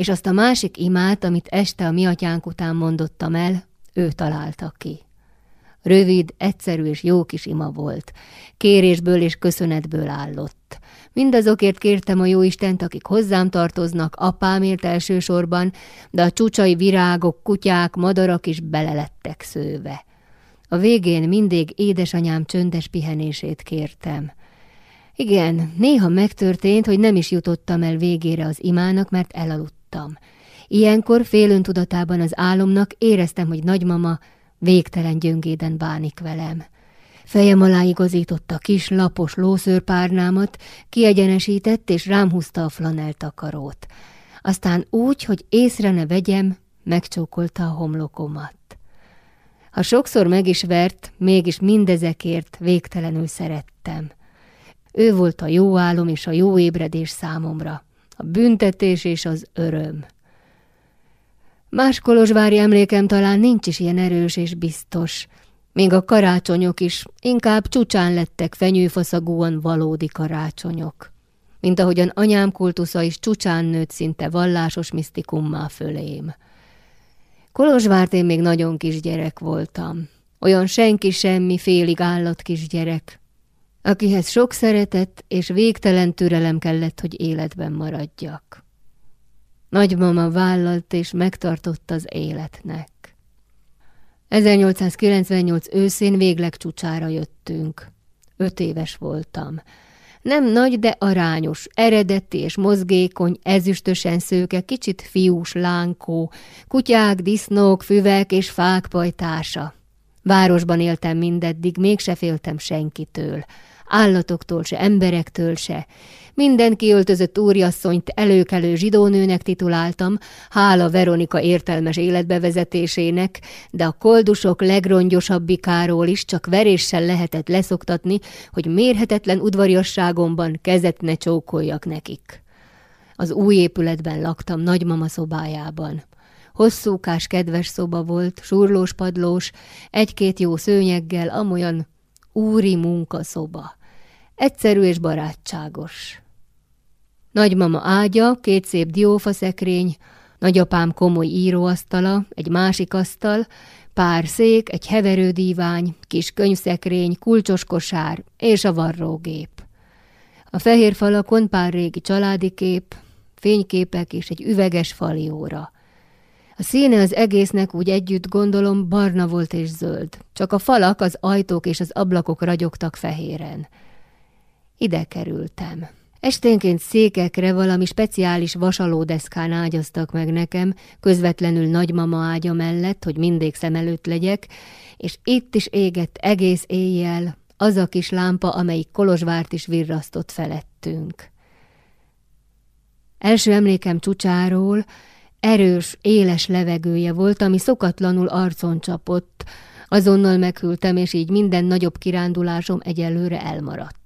és azt a másik imát, amit este a mi atyánk után mondottam el, ő találta ki. Rövid, egyszerű és jó kis ima volt. Kérésből és köszönetből állott. Mindazokért kértem a jóistent, akik hozzám tartoznak, apámért elsősorban, de a csúcsai virágok, kutyák, madarak is belelettek szőve. A végén mindig édesanyám csöndes pihenését kértem. Igen, néha megtörtént, hogy nem is jutottam el végére az imának, mert elaludtam. Ilyenkor félön tudatában az álomnak éreztem, hogy nagymama végtelen gyöngéden bánik velem. Fejem alá igazította kis, lapos lószőrpárnámat, kiegyenesített és rám húzta a flanel takarót. Aztán úgy, hogy észre ne vegyem, megcsókolta a homlokomat. Ha sokszor meg is vert, mégis mindezekért végtelenül szerettem. Ő volt a jó álom és a jó ébredés számomra, a büntetés és az öröm. Más kolozsvári emlékem talán nincs is ilyen erős és biztos. Még a karácsonyok is inkább csúcsán lettek fenyőfaszagúan valódi karácsonyok. Mint ahogyan anyám kultusza is csúcsán nőtt szinte vallásos misztikummá fölém. Kolozsvárt én még nagyon kisgyerek voltam. Olyan senki semmi félig állat kisgyerek, akihez sok szeretet és végtelen türelem kellett, hogy életben maradjak. Nagymama vállalt és megtartott az életnek. 1898 őszén végleg csúcsára jöttünk. Öt éves voltam. Nem nagy, de arányos, eredeti és mozgékony, ezüstösen szőke, kicsit fiús lánkó, kutyák, disznók, füvek és fák pajtása. Városban éltem mindeddig, mégse féltem senkitől állatoktól se, emberektől se. Minden kiöltözött úriasszonyt előkelő zsidónőnek tituláltam, hála Veronika értelmes életbevezetésének, de a koldusok legrongyosabbikáról is csak veréssel lehetett leszoktatni, hogy mérhetetlen udvariasságomban kezet ne csókoljak nekik. Az új épületben laktam nagymama szobájában. Hosszúkás, kedves szoba volt, surlós padlós, egy-két jó szőnyeggel, amolyan úri munkaszoba. Egyszerű és barátságos. Nagymama ágya, két szép diófaszekrény, nagyapám komoly íróasztala, egy másik asztal, pár szék, egy heverődívány, kis könyvszekrény, kulcsos kosár és a varrógép. A fehér falakon pár régi családi kép, fényképek és egy üveges falióra. A színe az egésznek úgy együtt gondolom barna volt és zöld, csak a falak, az ajtók és az ablakok ragyogtak fehéren. Ide kerültem. Esténként székekre valami speciális vasalódeszkán ágyaztak meg nekem, közvetlenül nagymama ágya mellett, hogy mindig szem előtt legyek, és itt is égett egész éjjel az a kis lámpa, amelyik Kolozsvárt is virrasztott felettünk. Első emlékem csúcsáról erős, éles levegője volt, ami szokatlanul arcon csapott. Azonnal meghűltem, és így minden nagyobb kirándulásom egyelőre elmaradt.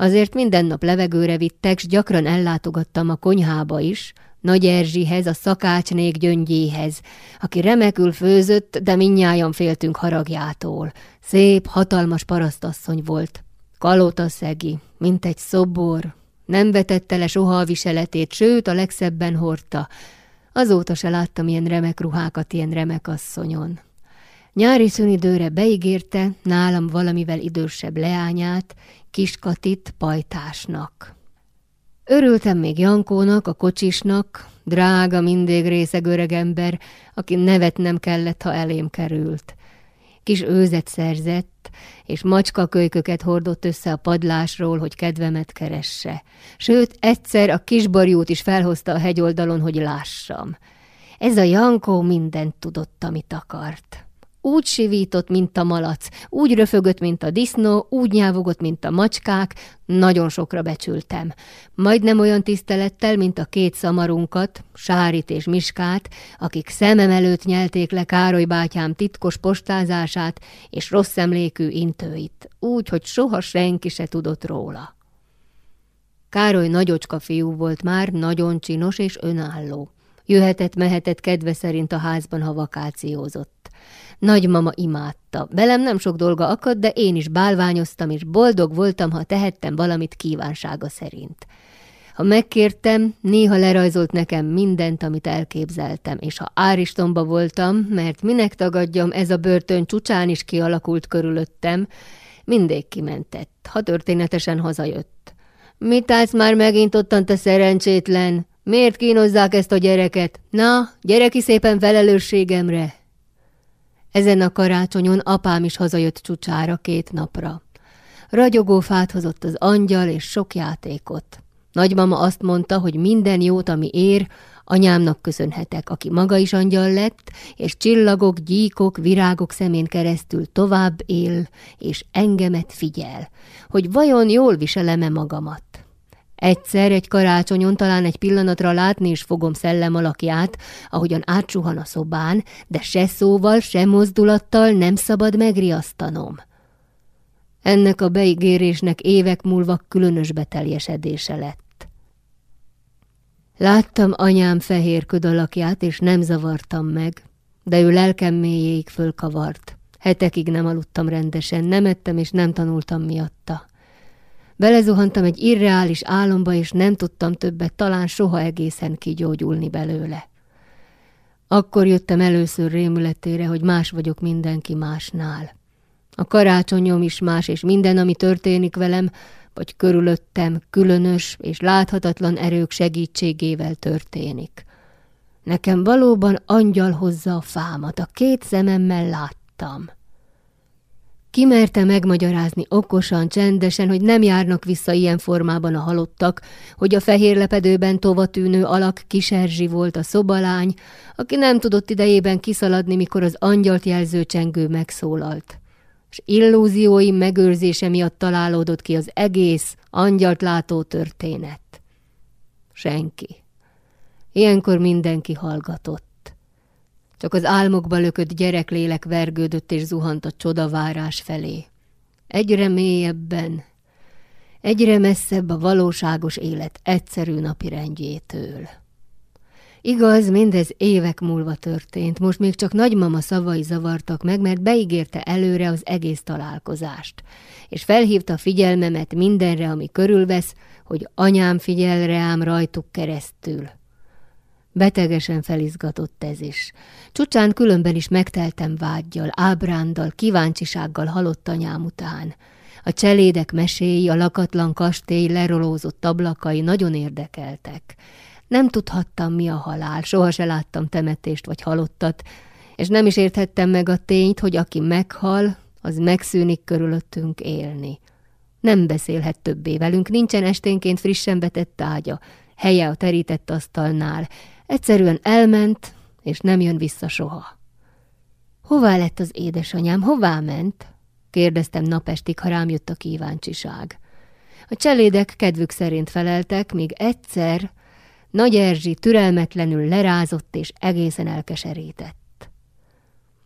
Azért minden nap levegőre vittek, s gyakran ellátogattam a konyhába is, nagy Erzsihez, a szakácsnék gyöngyéhez, aki remekül főzött, de minnyáján féltünk haragjától. Szép, hatalmas parasztasszony volt. Kalóta szegi, mint egy szobor. Nem vetette le soha a viseletét, sőt, a legszebben hordta. Azóta se láttam ilyen remek ruhákat ilyen remek asszonyon. Nyári szünidőre beígérte nálam valamivel idősebb leányát, Kiskatit pajtásnak. Örültem még Jankónak, a kocsisnak, drága, mindig részeg öregember, aki nevet nem kellett, ha elém került. Kis őzet szerzett, és macska kölyköket hordott össze a padlásról, hogy kedvemet keresse. Sőt, egyszer a kisbarjút is felhozta a hegyoldalon, hogy lássam. Ez a Jankó mindent tudott, amit akart. Úgy sivított, mint a malac, úgy röfögött, mint a disznó, úgy nyávogott, mint a macskák, nagyon sokra becsültem. Majdnem olyan tisztelettel, mint a két szamarunkat, Sárit és Miskát, akik szemem előtt nyelték le Károly bátyám titkos postázását és rossz emlékű intőit, úgy, hogy soha senki se tudott róla. Károly nagyocska fiú volt már, nagyon csinos és önálló. Jöhetett-mehetett kedve szerint a házban, ha vakációzott. Nagymama imádta. Velem nem sok dolga akadt, de én is bálványoztam, és boldog voltam, ha tehettem valamit kívánsága szerint. Ha megkértem, néha lerajzolt nekem mindent, amit elképzeltem, és ha Áristomba voltam, mert minek tagadjam, ez a börtön csúcsán is kialakult körülöttem, mindig kimentett, ha történetesen hazajött. Mit állsz már megint ottan, te szerencsétlen? Miért kínozzák ezt a gyereket? Na, gyere ki szépen felelősségemre! Ezen a karácsonyon apám is hazajött csúcsára két napra. Ragyogó fát hozott az angyal és sok játékot. Nagymama azt mondta, hogy minden jót, ami ér, anyámnak köszönhetek, aki maga is angyal lett, és csillagok, gyíkok, virágok szemén keresztül tovább él, és engemet figyel, hogy vajon jól viselem-e magamat. Egyszer egy karácsonyon talán egy pillanatra látni is fogom szellem alakját, ahogyan átsuhan a szobán, de se szóval, se mozdulattal nem szabad megriasztanom. Ennek a beígérésnek évek múlva különös beteljesedése lett. Láttam anyám fehér köd alakját, és nem zavartam meg, de ő lelkem mélyéig fölkavart. Hetekig nem aludtam rendesen, nem ettem és nem tanultam miatta. Belezuhantam egy irreális álomba, és nem tudtam többet talán soha egészen kigyógyulni belőle. Akkor jöttem először rémületére, hogy más vagyok mindenki másnál. A karácsonyom is más, és minden, ami történik velem, vagy körülöttem, különös és láthatatlan erők segítségével történik. Nekem valóban angyal hozza a fámat, a két szememmel láttam. Kimerte megmagyarázni okosan, csendesen, hogy nem járnak vissza ilyen formában a halottak, hogy a fehér lepedőben tovatűnő alak kiserzsi volt a szobalány, aki nem tudott idejében kiszaladni, mikor az angyalt jelző csengő megszólalt. És illúzióim megőrzése miatt találódott ki az egész angyalt látó történet. Senki. Ilyenkor mindenki hallgatott. Csak az álmokba lökött gyereklélek vergődött és zuhant a csodavárás felé. Egyre mélyebben, egyre messzebb a valóságos élet egyszerű napi rendjétől. Igaz, mindez évek múlva történt, most még csak nagymama szavai zavartak meg, mert beígérte előre az egész találkozást, és felhívta figyelmemet mindenre, ami körülvesz, hogy anyám figyel reám rajtuk keresztül. Betegesen felizgatott ez is. Csúcsán különben is megteltem vágyjal, ábrándal, kíváncsisággal halott anyám után. A cselédek meséi, a lakatlan kastély lerolózott ablakai nagyon érdekeltek. Nem tudhattam, mi a halál, soha se láttam temetést vagy halottat, és nem is érthettem meg a tényt, hogy aki meghal, az megszűnik körülöttünk élni. Nem beszélhet többé velünk, nincsen esténként frissen betett ágya, helye a terített asztalnál. Egyszerűen elment, és nem jön vissza soha. Hová lett az édesanyám, hová ment? kérdeztem napestig, ha rám jött a kíváncsiság. A cselédek kedvük szerint feleltek, míg egyszer nagy Erzsi türelmetlenül lerázott és egészen elkeserített.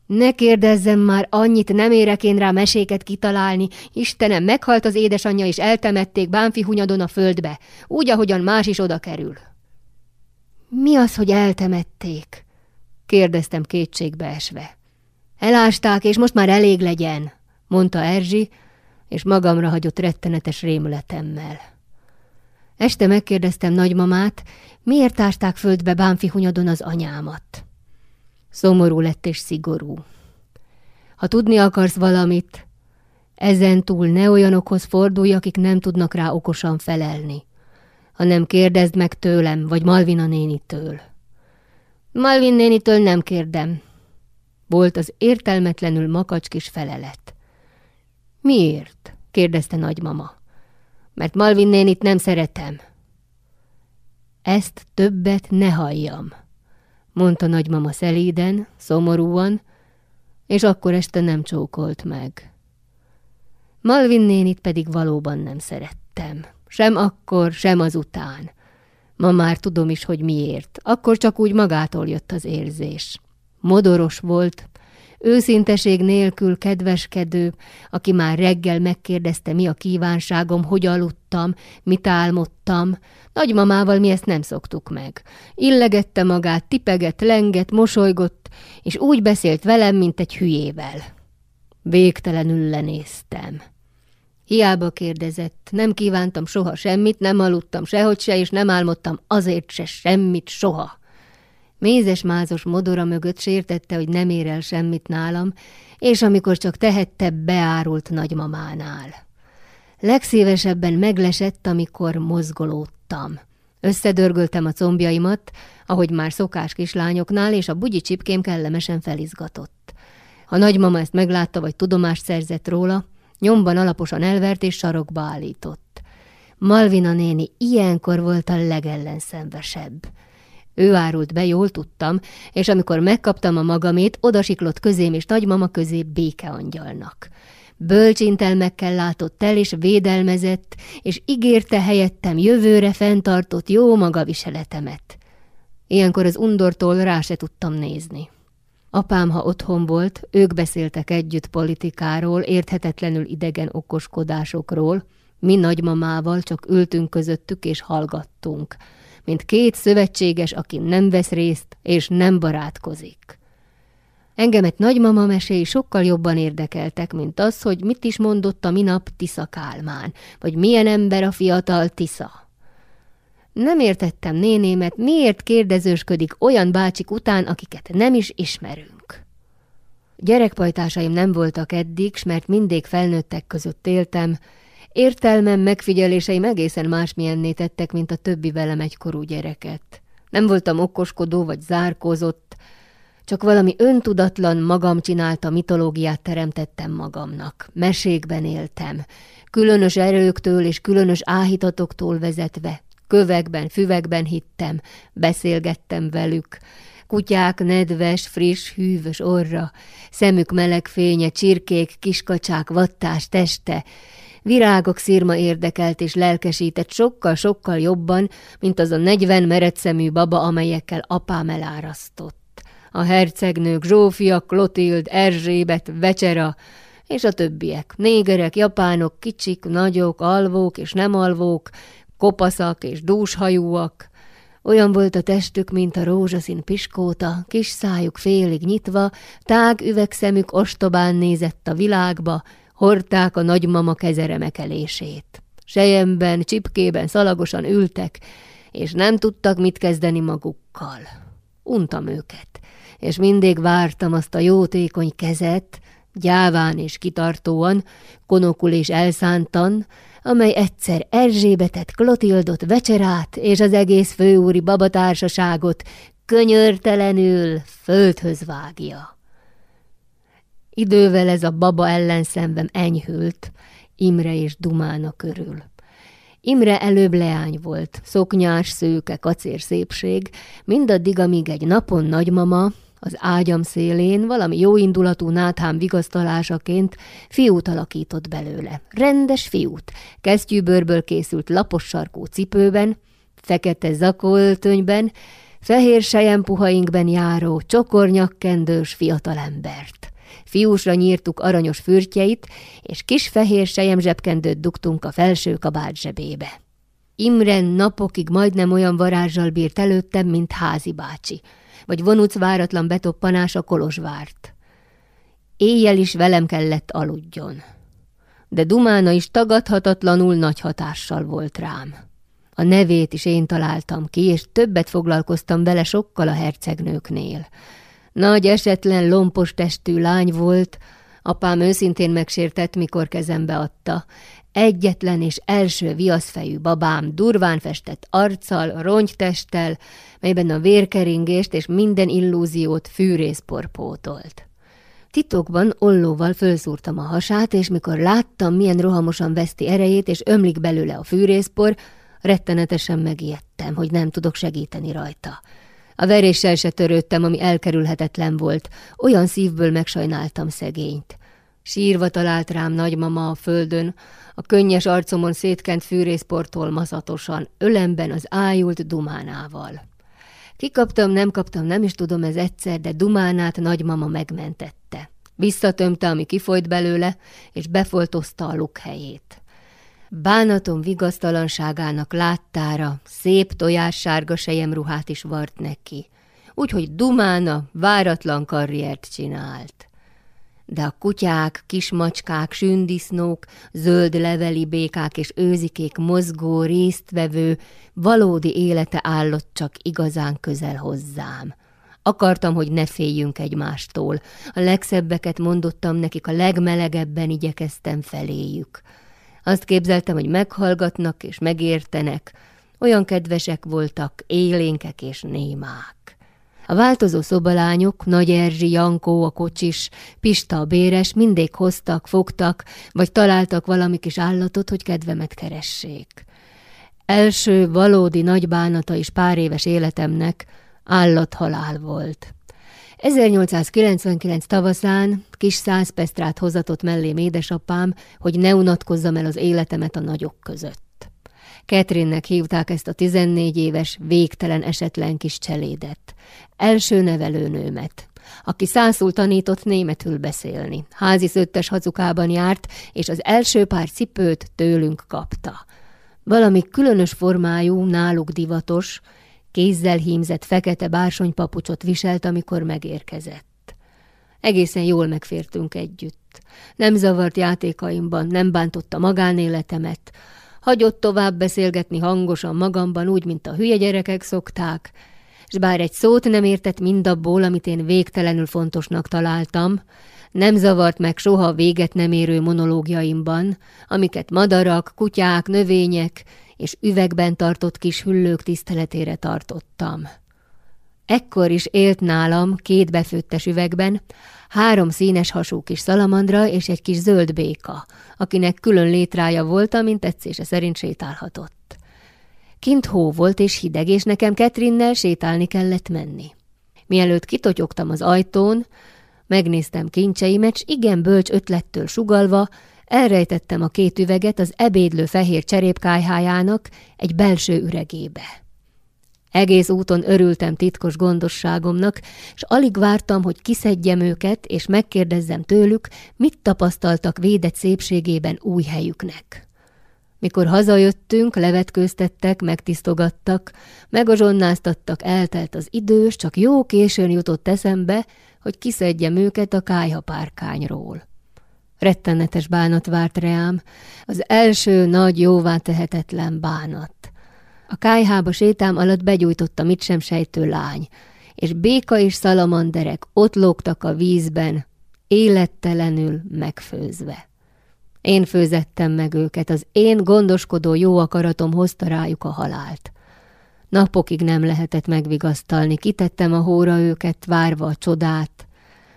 Ne kérdezzem már, annyit nem érek én rá meséket kitalálni. Istenem, meghalt az édesanyja, és eltemették Bánfi hunyadon a földbe, úgy, ahogyan más is oda kerül. Mi az, hogy eltemették? kérdeztem kétségbe esve. Elásták, és most már elég legyen, mondta Erzsi, és magamra hagyott rettenetes rémületemmel. Este megkérdeztem nagymamát, miért ásták földbe Bánfi hunyadon az anyámat. Szomorú lett és szigorú. Ha tudni akarsz valamit, ezen túl ne olyanokhoz fordulj, akik nem tudnak rá okosan felelni, hanem kérdezd meg tőlem, vagy Malvina nénitől. Malvin nénitől nem kérdem. Volt az értelmetlenül makacs kis felelet. Miért? kérdezte nagymama. Mert Malvin nénit nem szeretem. Ezt többet ne halljam mondta nagymama szelíden, szomorúan, és akkor este nem csókolt meg. Malvin nénit pedig valóban nem szerettem. Sem akkor, sem azután. Ma már tudom is, hogy miért. Akkor csak úgy magától jött az érzés. Modoros volt, Őszinteség nélkül kedveskedő, aki már reggel megkérdezte, mi a kívánságom, hogy aludtam, mit álmodtam. Nagymamával mi ezt nem szoktuk meg. Illegette magát, tipegett, lenget, mosolygott, és úgy beszélt velem, mint egy hülyével. Végtelenül lenéztem. Hiába kérdezett, nem kívántam soha semmit, nem aludtam sehogy se, és nem álmodtam azért se semmit soha. Mézes-mázos modora mögött sértette, hogy nem ér el semmit nálam, és amikor csak tehette, beárult nagymamánál. Legszívesebben meglesett, amikor mozgolódtam. Összedörgöltem a combjaimat, ahogy már szokás kislányoknál, és a bugyi csipkém kellemesen felizgatott. Ha nagymama ezt meglátta, vagy tudomást szerzett róla, nyomban alaposan elvert és sarokba állított. Malvina néni ilyenkor volt a legellenszenvesebb. Ő árult be, jól tudtam, és amikor megkaptam a magamét, odasiklott közém és nagymama közé békeangyalnak. Bölcsintelmekkel látott el, és védelmezett, és ígérte helyettem jövőre fenntartott jó magaviseletemet. Ilyenkor az undortól rá se tudtam nézni. Apám, ha otthon volt, ők beszéltek együtt politikáról, érthetetlenül idegen okoskodásokról, mi nagymamával csak ültünk közöttük és hallgattunk – mint két szövetséges, aki nem vesz részt és nem barátkozik. Engemet nagymama meséi sokkal jobban érdekeltek, mint az, hogy mit is mondott a minap Tisza Kálmán, vagy milyen ember a fiatal Tisza. Nem értettem nénémet, miért kérdezősködik olyan bácsik után, akiket nem is ismerünk. Gyerekpajtásaim nem voltak eddig, s mert mindig felnőttek között éltem, Értelmem, megfigyeléseim egészen másmilyenné tettek, mint a többi velem egykorú gyereket. Nem voltam okoskodó vagy zárkózott, csak valami öntudatlan magam csinálta mitológiát teremtettem magamnak. Mesékben éltem, különös erőktől és különös áhítatoktól vezetve. Kövekben, füvekben hittem, beszélgettem velük. Kutyák nedves, friss, hűvös orra, szemük meleg fénye, csirkék, kiskacsák, vattás teste, virágok szírma érdekelt és lelkesített sokkal-sokkal jobban, mint az a negyven meredszemű baba, amelyekkel apám elárasztott. A hercegnők, Zsófia, Klotild, Erzsébet, Vecsera, és a többiek. Négerek, japánok, kicsik, nagyok, alvók és nem alvók, kopaszak és dúshajúak. Olyan volt a testük, mint a rózsaszín piskóta, kis szájuk félig nyitva, tág üvegszemük ostobán nézett a világba, hordták a nagymama kezeremekelését. Sejemben, csipkében szalagosan ültek, és nem tudtak mit kezdeni magukkal. Untam őket, és mindig vártam azt a jótékony kezet, gyáván és kitartóan, konokul és elszántan, amely egyszer Erzsébetet, Klotildot, Vecserát és az egész főúri babatársaságot könyörtelenül földhöz vágja. Idővel ez a baba ellenszemben enyhült, Imre és Dumána körül. Imre előbb leány volt, szoknyás, szőke, kacér szépség, mindaddig, amíg egy napon nagymama, az ágyam szélén valami jóindulatú náthám vigasztalásaként fiút alakított belőle. Rendes fiút, kesztyűbőrből készült lapos sarkú cipőben, fekete zakóltönyben, fehér sejempuhainkben járó, csokornyakkendős fiatalembert. Fiúsra nyírtuk aranyos fürtjeit, és kis fehér sejemzsebkendőt dugtunk a felső kabát zsebébe. Imren napokig majdnem olyan varázsal bírt előttem, mint házi bácsi – vagy vonúc váratlan betoppanása Kolozsvárt. Éjjel is velem kellett aludjon. De Dumána is tagadhatatlanul nagy hatással volt rám. A nevét is én találtam ki, és többet foglalkoztam vele sokkal a hercegnőknél. Nagy esetlen lompos testű lány volt, apám őszintén megsértett, mikor kezembe adta. Egyetlen és első viaszfejű babám durván festett arccal, rongytesttel, melyben a vérkeringést és minden illúziót fűrészpor pótolt. Titokban ollóval fölszúrtam a hasát, és mikor láttam, milyen rohamosan veszti erejét, és ömlik belőle a fűrészpor, rettenetesen megijedtem, hogy nem tudok segíteni rajta. A veréssel se törődtem, ami elkerülhetetlen volt, olyan szívből megsajnáltam szegényt. Sírva talált rám nagymama a földön, a könnyes arcomon szétkent fűrészportól mazatosan, ölemben az ájult dumánával. Kikaptam, nem kaptam, nem is tudom ez egyszer, de dumánát nagymama megmentette. Visszatömte, ami kifolyt belőle, és befoltozta a lukhelyét. Bánatom vigasztalanságának láttára szép tojássárga sejemruhát is vart neki, úgyhogy Dumána váratlan karriert csinált de a kutyák, kismacskák, sündisznók, zöld leveli békák és őzikék mozgó, résztvevő, valódi élete állott csak igazán közel hozzám. Akartam, hogy ne féljünk egymástól. A legszebbeket mondottam nekik, a legmelegebben igyekeztem feléjük. Azt képzeltem, hogy meghallgatnak és megértenek, olyan kedvesek voltak, élénkek és némák. A változó szobalányok, Nagy Erzsi, Jankó, a kocsis, Pista a béres mindig hoztak, fogtak, vagy találtak valami kis állatot, hogy kedvemet keressék. Első valódi nagy bánata is pár éves életemnek állathalál volt. 1899 tavaszán kis százpesztrát hozatott mellém édesapám, hogy ne unatkozzam el az életemet a nagyok között. Ketrinnek hívták ezt a 14 éves, végtelen esetlen kis cselédet. Első nevelőnőmet aki százul tanított németül beszélni. Házi szöttes hazukában járt, és az első pár cipőt tőlünk kapta. Valami különös formájú, náluk divatos, kézzel hímzett fekete bársonypapucsot viselt, amikor megérkezett. Egészen jól megfértünk együtt. Nem zavart játékaimban, nem bántotta magánéletemet, hagyott tovább beszélgetni hangosan magamban, úgy, mint a hülye gyerekek szokták, és bár egy szót nem értett mindabból, amit én végtelenül fontosnak találtam, nem zavart meg soha véget nem érő monológiaimban, amiket madarak, kutyák, növények és üvegben tartott kis hüllők tiszteletére tartottam. Ekkor is élt nálam két befőttes üvegben, három színes hasú kis szalamandra és egy kis zöld béka, akinek külön létrája volt, amint tetszése szerint sétálhatott. Kint hó volt és hideg, és nekem Ketrinnel sétálni kellett menni. Mielőtt kitotyogtam az ajtón, megnéztem kincseimet, s igen bölcs ötlettől sugalva, elrejtettem a két üveget az ebédlő fehér cserépkájhájának egy belső üregébe. Egész úton örültem titkos gondosságomnak, és alig vártam, hogy kiszedjem őket, és megkérdezzem tőlük, mit tapasztaltak védett szépségében új helyüknek. Mikor hazajöttünk, levetkőztettek, megtisztogattak, megazsonnáztattak, eltelt az idős, csak jó későn jutott eszembe, hogy kiszedjem őket a kájhapárkányról. Rettenetes bánat várt reám, az első nagy, jóvá tehetetlen bánat. A kájhába sétám alatt begyújtott a mit sem sejtő lány, és béka és szalamanderek ott lógtak a vízben, élettelenül megfőzve. Én főzettem meg őket, az én gondoskodó jó akaratom hozta rájuk a halált. Napokig nem lehetett megvigasztalni, kitettem a hóra őket, várva a csodát,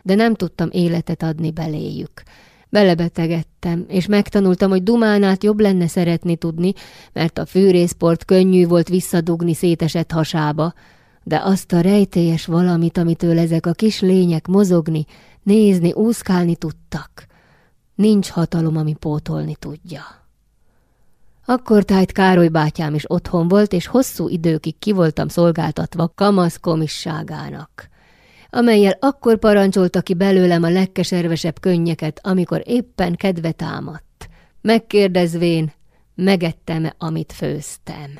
de nem tudtam életet adni beléjük. Belebetegedtem, és megtanultam, hogy Dumánát jobb lenne szeretni tudni, mert a fűrészport könnyű volt visszadugni szétesett hasába, de azt a rejtélyes valamit, amitől ezek a kis lények mozogni, nézni, úszkálni tudtak, nincs hatalom, ami pótolni tudja. Akkor tájt Károly bátyám is otthon volt, és hosszú időkig ki voltam szolgáltatva kamasz komisságának amelyel akkor parancsolta ki belőlem a legkeservesebb könnyeket, amikor éppen kedve támadt, megkérdezvén, megettem-e, amit főztem.